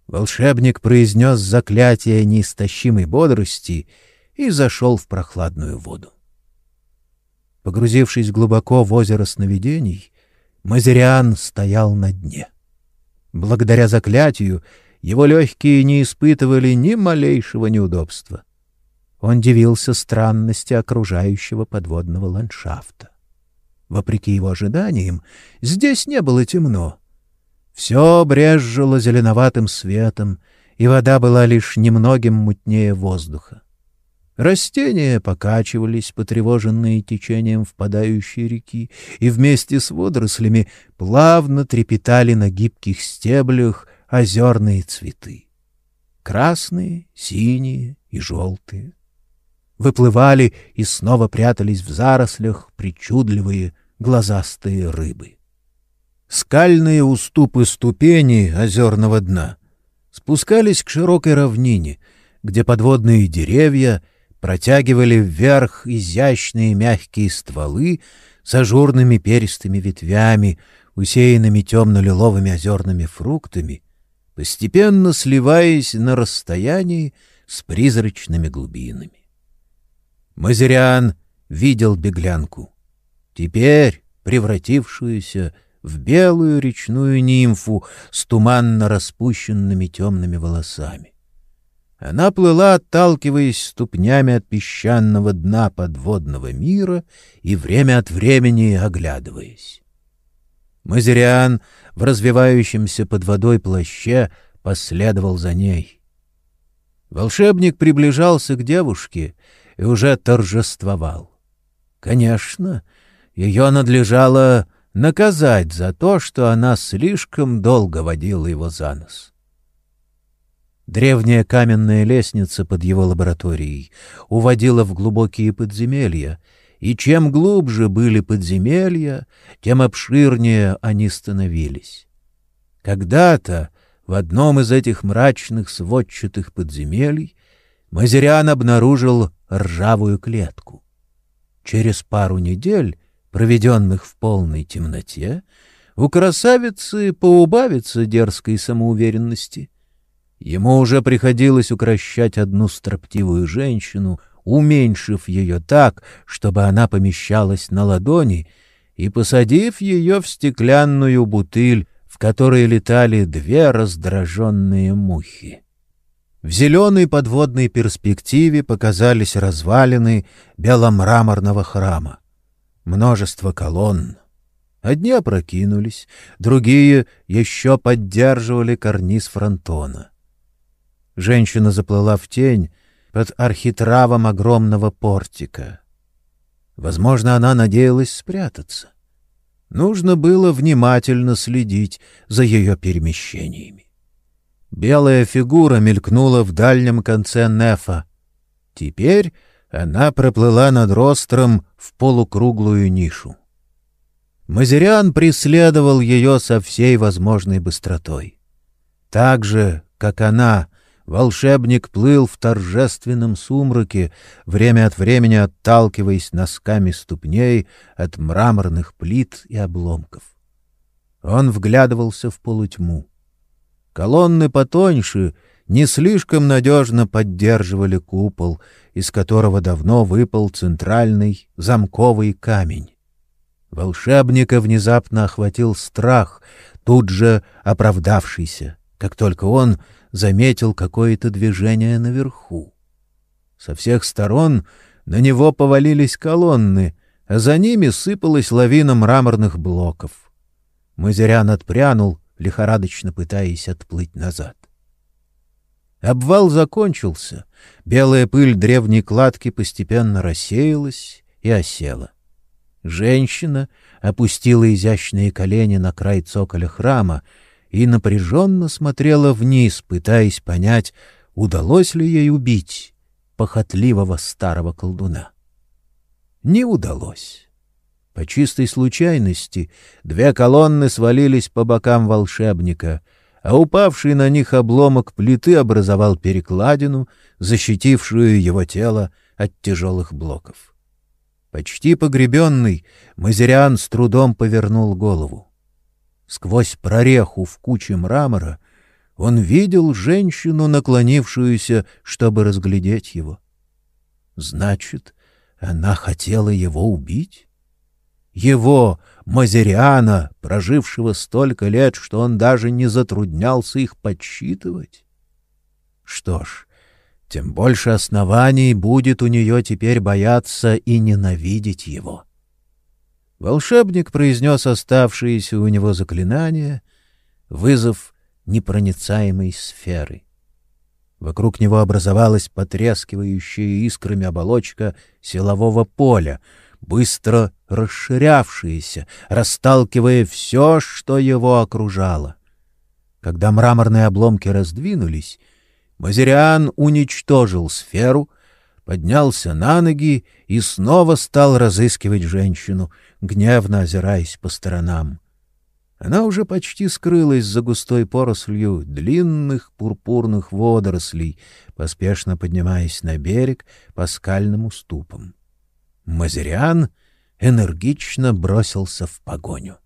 волшебник произнес заклятие неистощимой бодрости и зашел в прохладную воду. Погрузившись глубоко в озеро сновидений, Мазериан стоял на дне. Благодаря заклятию его легкие не испытывали ни малейшего неудобства — он дивился странности окружающего подводного ландшафта. Вопреки его ожиданиям, здесь не было темно. Все брезжило зеленоватым светом, и вода была лишь немногим мутнее воздуха. Растения покачивались, потревоженные течением впадающей реки, и вместе с водорослями плавно трепетали на гибких стеблях озерные цветы. Красные, синие и желтые. Выплывали и снова прятались в зарослях причудливые глазастые рыбы. Скальные уступы ступени озерного дна спускались к широкой равнине, где подводные деревья — протягивали вверх изящные мягкие стволы с ажурными перистыми ветвями, усеянными темно-лиловыми озерными фруктами, постепенно сливаясь на расстоянии с призрачными глубинами. Мазериан видел беглянку, теперь превратившуюся в белую речную нимфу с туманно распущенными темными волосами. Она плыла, отталкиваясь ступнями от песчаного дна подводного мира и время от времени оглядываясь. Мазериан в развивающемся под водой плаще последовал за ней. Волшебник приближался к девушке и уже торжествовал. Конечно, ее надлежало наказать за то, что она слишком долго водила его за нос. Древняя каменная лестница под его лабораторией уводила в глубокие подземелья, и чем глубже были подземелья, тем обширнее они становились. Когда-то в одном из этих мрачных сводчатых подземелий Мазериан обнаружил ржавую клетку. Через пару недель, проведенных в полной темноте, у красавицы поубавится дерзкой самоуверенности — Ему уже приходилось укращать одну строптивую женщину, уменьшив ее так, чтобы она помещалась на ладони, и посадив ее в стеклянную бутыль, в которой летали две раздраженные мухи. В зеленой подводной перспективе показались развалины беломраморного храма. Множество колонн. Одни опрокинулись, другие еще поддерживали карниз фронтона. Женщина заплыла в тень под архитравом огромного портика. Возможно, она надеялась спрятаться. Нужно было внимательно следить за ее перемещениями. Белая фигура мелькнула в дальнем конце нефа. Теперь она проплыла над ростром в полукруглую нишу. Мазериан преследовал ее со всей возможной быстротой. Так же, как она, Волшебник плыл в торжественном сумраке, время от времени отталкиваясь носками ступней от мраморных плит и обломков. Он вглядывался в полутьму. Колонны потоньше не слишком надежно поддерживали купол, из которого давно выпал центральный замковый камень. Волшебника внезапно охватил страх, тут же оправдавшийся, как только он заметил какое-то движение наверху. Со всех сторон на него повалились колонны, а за ними сыпалась лавина мраморных блоков. Мазерян отпрянул, лихорадочно пытаясь отплыть назад. Обвал закончился, белая пыль древней кладки постепенно рассеялась и осела. Женщина опустила изящные колени на край цоколя храма и напряженно смотрела вниз, пытаясь понять, удалось ли ей убить похотливого старого колдуна. Не удалось. По чистой случайности две колонны свалились по бокам волшебника, а упавший на них обломок плиты образовал перекладину, защитившую его тело от тяжелых блоков. Почти погребенный, Мазериан с трудом повернул голову. Сквозь прореху в куче мрамора он видел женщину, наклонившуюся, чтобы разглядеть его. Значит, она хотела его убить? Его, Мазериана, прожившего столько лет, что он даже не затруднялся их подсчитывать? Что ж, тем больше оснований будет у нее теперь бояться и ненавидеть его. Волшебник произнес оставшиеся у него заклинания, вызов непроницаемой сферы. Вокруг него образовалась потрескивающая искрами оболочка силового поля, быстро расширявшаяся, расталкивая все, что его окружало. Когда мраморные обломки раздвинулись, Мазериан уничтожил сферу, поднялся на ноги и снова стал разыскивать женщину, гневно озираясь по сторонам. Она уже почти скрылась за густой порослью длинных пурпурных водорослей, поспешно поднимаясь на берег по скальным уступам. Мазериан энергично бросился в погоню.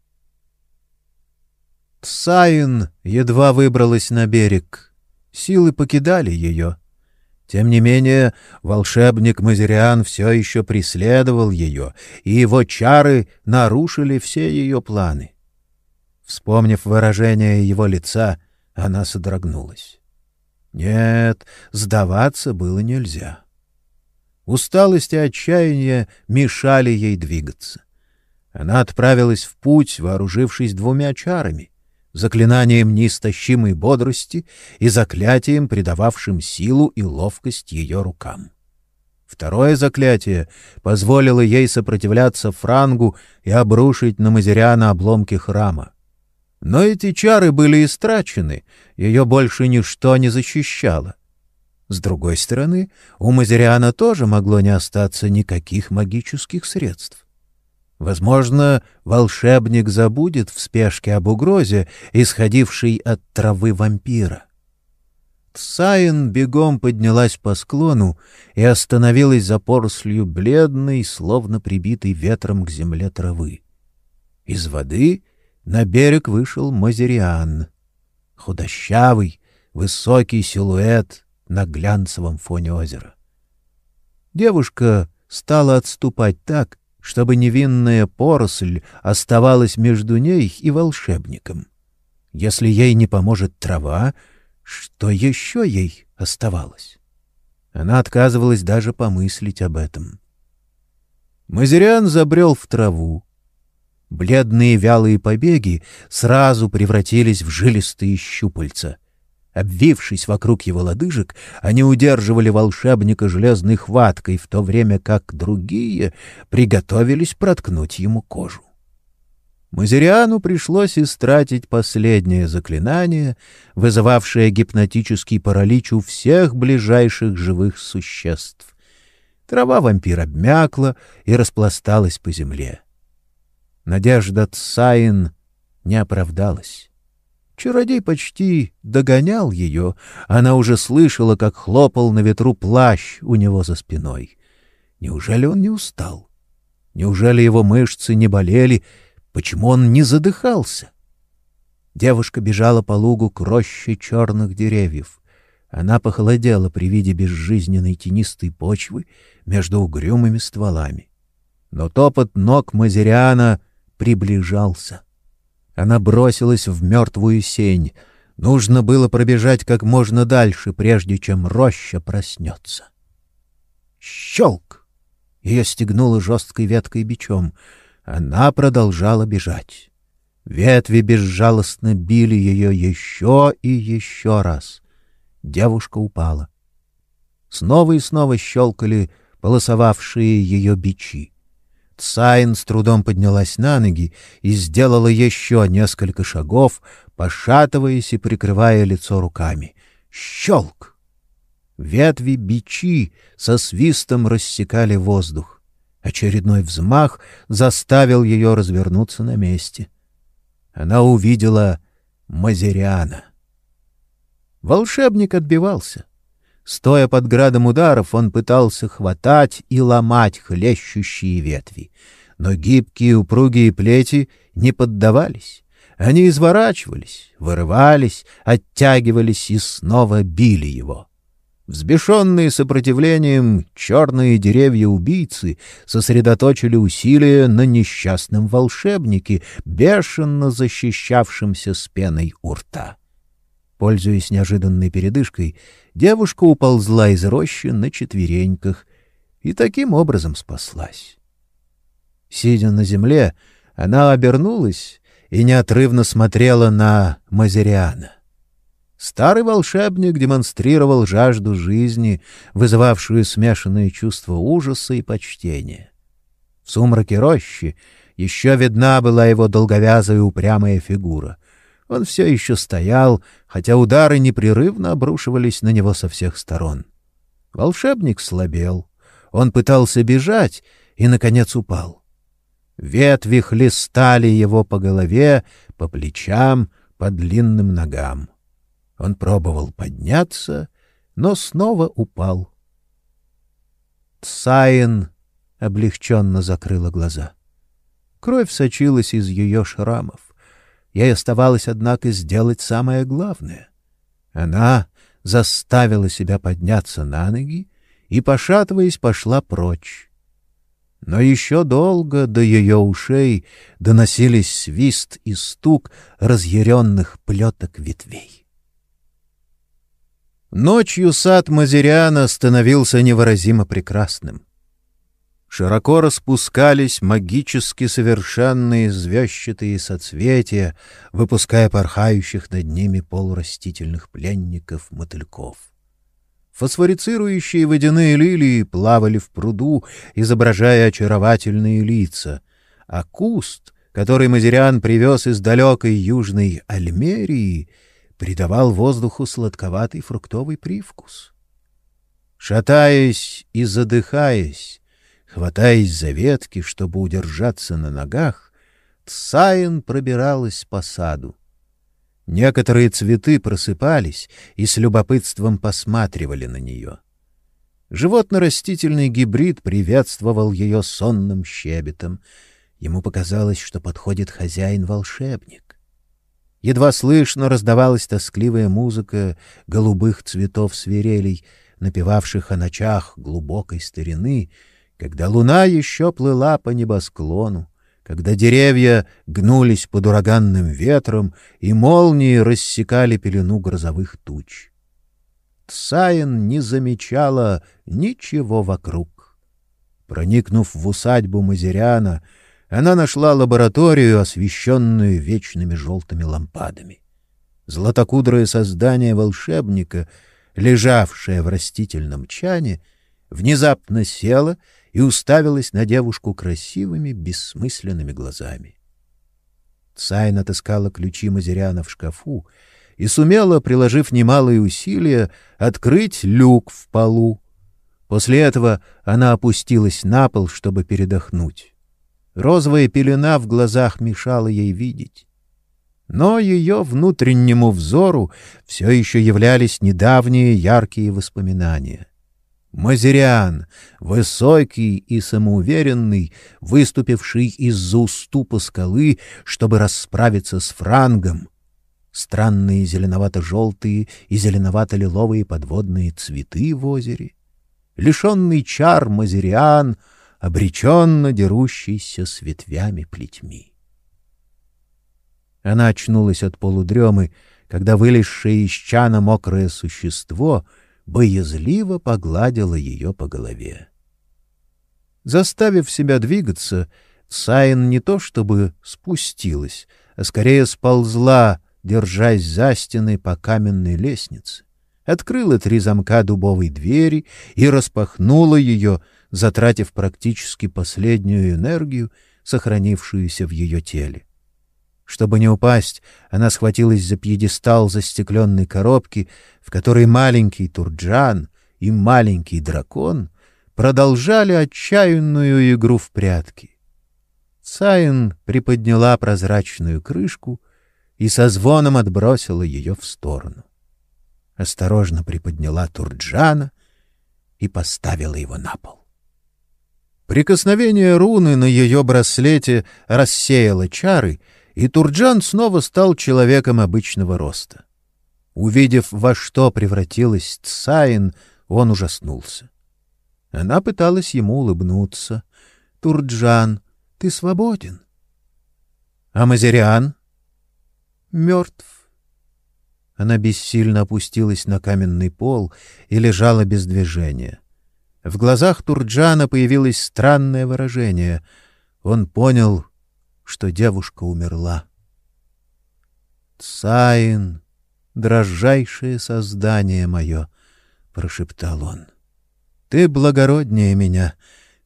Тсаин едва выбралась на берег. Силы покидали ее. Тем не менее, волшебник Мазериан все еще преследовал ее, и его чары нарушили все ее планы. Вспомнив выражение его лица, она содрогнулась. Нет, сдаваться было нельзя. Усталость и отчаяние мешали ей двигаться. Она отправилась в путь, вооружившись двумя чарами — заклинанием неистощимой бодрости и заклятием, придававшим силу и ловкость ее рукам. Второе заклятие позволило ей сопротивляться франгу и обрушить на Мазериана обломки храма. Но эти чары были истрачены, ее больше ничто не защищало. С другой стороны, у Мазериана тоже могло не остаться никаких магических средств. Возможно, волшебник забудет в спешке об угрозе, исходившей от травы вампира. Тсайн бегом поднялась по склону и остановилась за порослью бледной, словно прибитой ветром к земле травы. Из воды на берег вышел Мазериан. Худощавый, высокий силуэт на глянцевом фоне озера. Девушка стала отступать так, чтобы невинная поросль оставалась между ней и волшебником. Если ей не поможет трава, что еще ей оставалось? Она отказывалась даже помыслить об этом. Мазериан забрел в траву, Бледные вялые побеги сразу превратились в жилистые щупальца. Обвившись вокруг его лодыжек, они удерживали волшебника железной хваткой, в то время как другие приготовились проткнуть ему кожу. Мазериану пришлось истратить последнее заклинание, вызывавшее гипнотический паралич у всех ближайших живых существ. Трава вампир обмякла и распласталась по земле. Надежда Цаин не оправдалась. Чародей почти догонял ее, она уже слышала, как хлопал на ветру плащ у него за спиной. Неужели он не устал? Неужели его мышцы не болели? Почему он не задыхался? Девушка бежала по лугу к роще черных деревьев. Она похолодела при виде безжизненной тенистой почвы между угрюмыми стволами. Но топот ног Мазериана приближался. Она бросилась в мертвую сень. Нужно было пробежать как можно дальше, прежде чем роща проснется. Щелк! Ее стегнуло жесткой веткой бичом. Она продолжала бежать. Ветви безжалостно били ее еще и еще раз. Девушка упала. Снова и снова щелкали полосовавшие ее бичи. Цайн с трудом поднялась на ноги и сделала еще несколько шагов, пошатываясь и прикрывая лицо руками. Щелк! Ветви бичи со свистом рассекали воздух. Очередной взмах заставил ее развернуться на месте. Она увидела Мазериана. Волшебник отбивался. Стоя под градом ударов, он пытался хватать и ломать хлещущие ветви. Но гибкие упругие плети не поддавались. Они изворачивались, вырывались, оттягивались и снова били его. Взбешенные сопротивлением черные деревья-убийцы сосредоточили усилия на несчастном волшебнике, бешено защищавшемся с пеной у рта. Пользуясь неожиданной передышкой, девушка уползла из рощи на четвереньках и таким образом спаслась. Сидя на земле, она обернулась и неотрывно смотрела на Мазериана. Старый волшебник демонстрировал жажду жизни, вызывавшую смешанные чувства ужаса и почтения. В сумраке рощи еще видна была его долговязая упрямая фигура. Он все еще стоял, хотя удары непрерывно обрушивались на него со всех сторон. Волшебник слабел. Он пытался бежать и, наконец, упал. Ветви хлестали его по голове, по плечам, по длинным ногам. Он пробовал подняться, но снова упал. Цаин облегченно закрыла глаза. Кровь сочилась из ее шрамов. Ей оставалось, однако, сделать самое главное. Она заставила себя подняться на ноги и, пошатываясь, пошла прочь. Но еще долго до ее ушей доносились свист и стук разъяренных плеток ветвей. Ночью сад Мазериана становился невыразимо прекрасным. Широко распускались магически совершенные звездчатые соцветия, выпуская порхающих над ними полурастительных пленников-мотыльков. Фосфорицирующие водяные лилии плавали в пруду, изображая очаровательные лица, а куст, который Мазериан привез из далекой южной Альмерии, придавал воздуху сладковатый фруктовый привкус. Шатаясь и задыхаясь, хватаясь за ветки, чтобы удержаться на ногах, Цаин пробиралась по саду. Некоторые цветы просыпались и с любопытством посматривали на нее. Животно-растительный гибрид приветствовал ее сонным щебетом. Ему показалось, что подходит хозяин-волшебник. Едва слышно раздавалась тоскливая музыка голубых цветов свирелей, напевавших о ночах глубокой старины, когда луна еще плыла по небосклону, когда деревья гнулись под ураганным ветром и молнии рассекали пелену грозовых туч. Цаин не замечала ничего вокруг. Проникнув в усадьбу Мазеряна, она нашла лабораторию, освещенную вечными желтыми лампадами. Златокудрое создание волшебника, лежавшее в растительном чане, внезапно село и уставилось на девушку красивыми, бессмысленными глазами. Сайн отыскала ключи Мазеряна в шкафу и сумела, приложив немалые усилия, открыть люк в полу. После этого она опустилась на пол, чтобы передохнуть. Розовая пелена в глазах мешала ей видеть. Но ее внутреннему взору все еще являлись недавние яркие воспоминания. Мазериан, высокий и самоуверенный, выступивший из-за уступа скалы, чтобы расправиться с франгом. Странные зеленовато-желтые и зеленовато-лиловые подводные цветы в озере. Лишенный чар Мазериан — обреченно дерущийся с ветвями-плетьми. Она очнулась от полудремы, когда вылезшее из чана мокрое существо боязливо погладило ее по голове. Заставив себя двигаться, Сайн не то чтобы спустилась, а скорее сползла, держась за стены по каменной лестнице, открыла три замка дубовой двери и распахнула ее, затратив практически последнюю энергию, сохранившуюся в ее теле. Чтобы не упасть, она схватилась за пьедестал застекленной коробки, в которой маленький Турджан и маленький дракон продолжали отчаянную игру в прятки. Цаин приподняла прозрачную крышку и со звоном отбросила ее в сторону. Осторожно приподняла Турджана и поставила его на пол. Прикосновение руны на ее браслете рассеяло чары, и Турджан снова стал человеком обычного роста. Увидев, во что превратилась Цаин, он ужаснулся. Она пыталась ему улыбнуться. — Турджан, ты свободен. — А Мазериан? — Мертв. Она бессильно опустилась на каменный пол и лежала без движения. — в глазах Турджана появилось странное выражение. Он понял, что девушка умерла. Цаин, дрожайшее создание мое, — прошептал он. — Ты благороднее меня,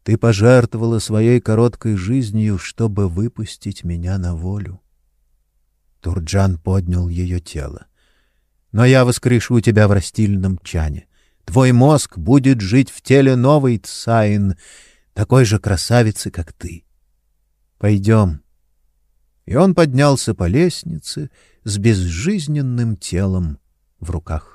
ты пожертвовала своей короткой жизнью, чтобы выпустить меня на волю. Турджан поднял ее тело. — Но я воскрешу тебя в растильном чане. Твой мозг будет жить в теле новой Цаин, такой же красавицы, как ты. Пойдем. И он поднялся по лестнице с безжизненным телом в руках.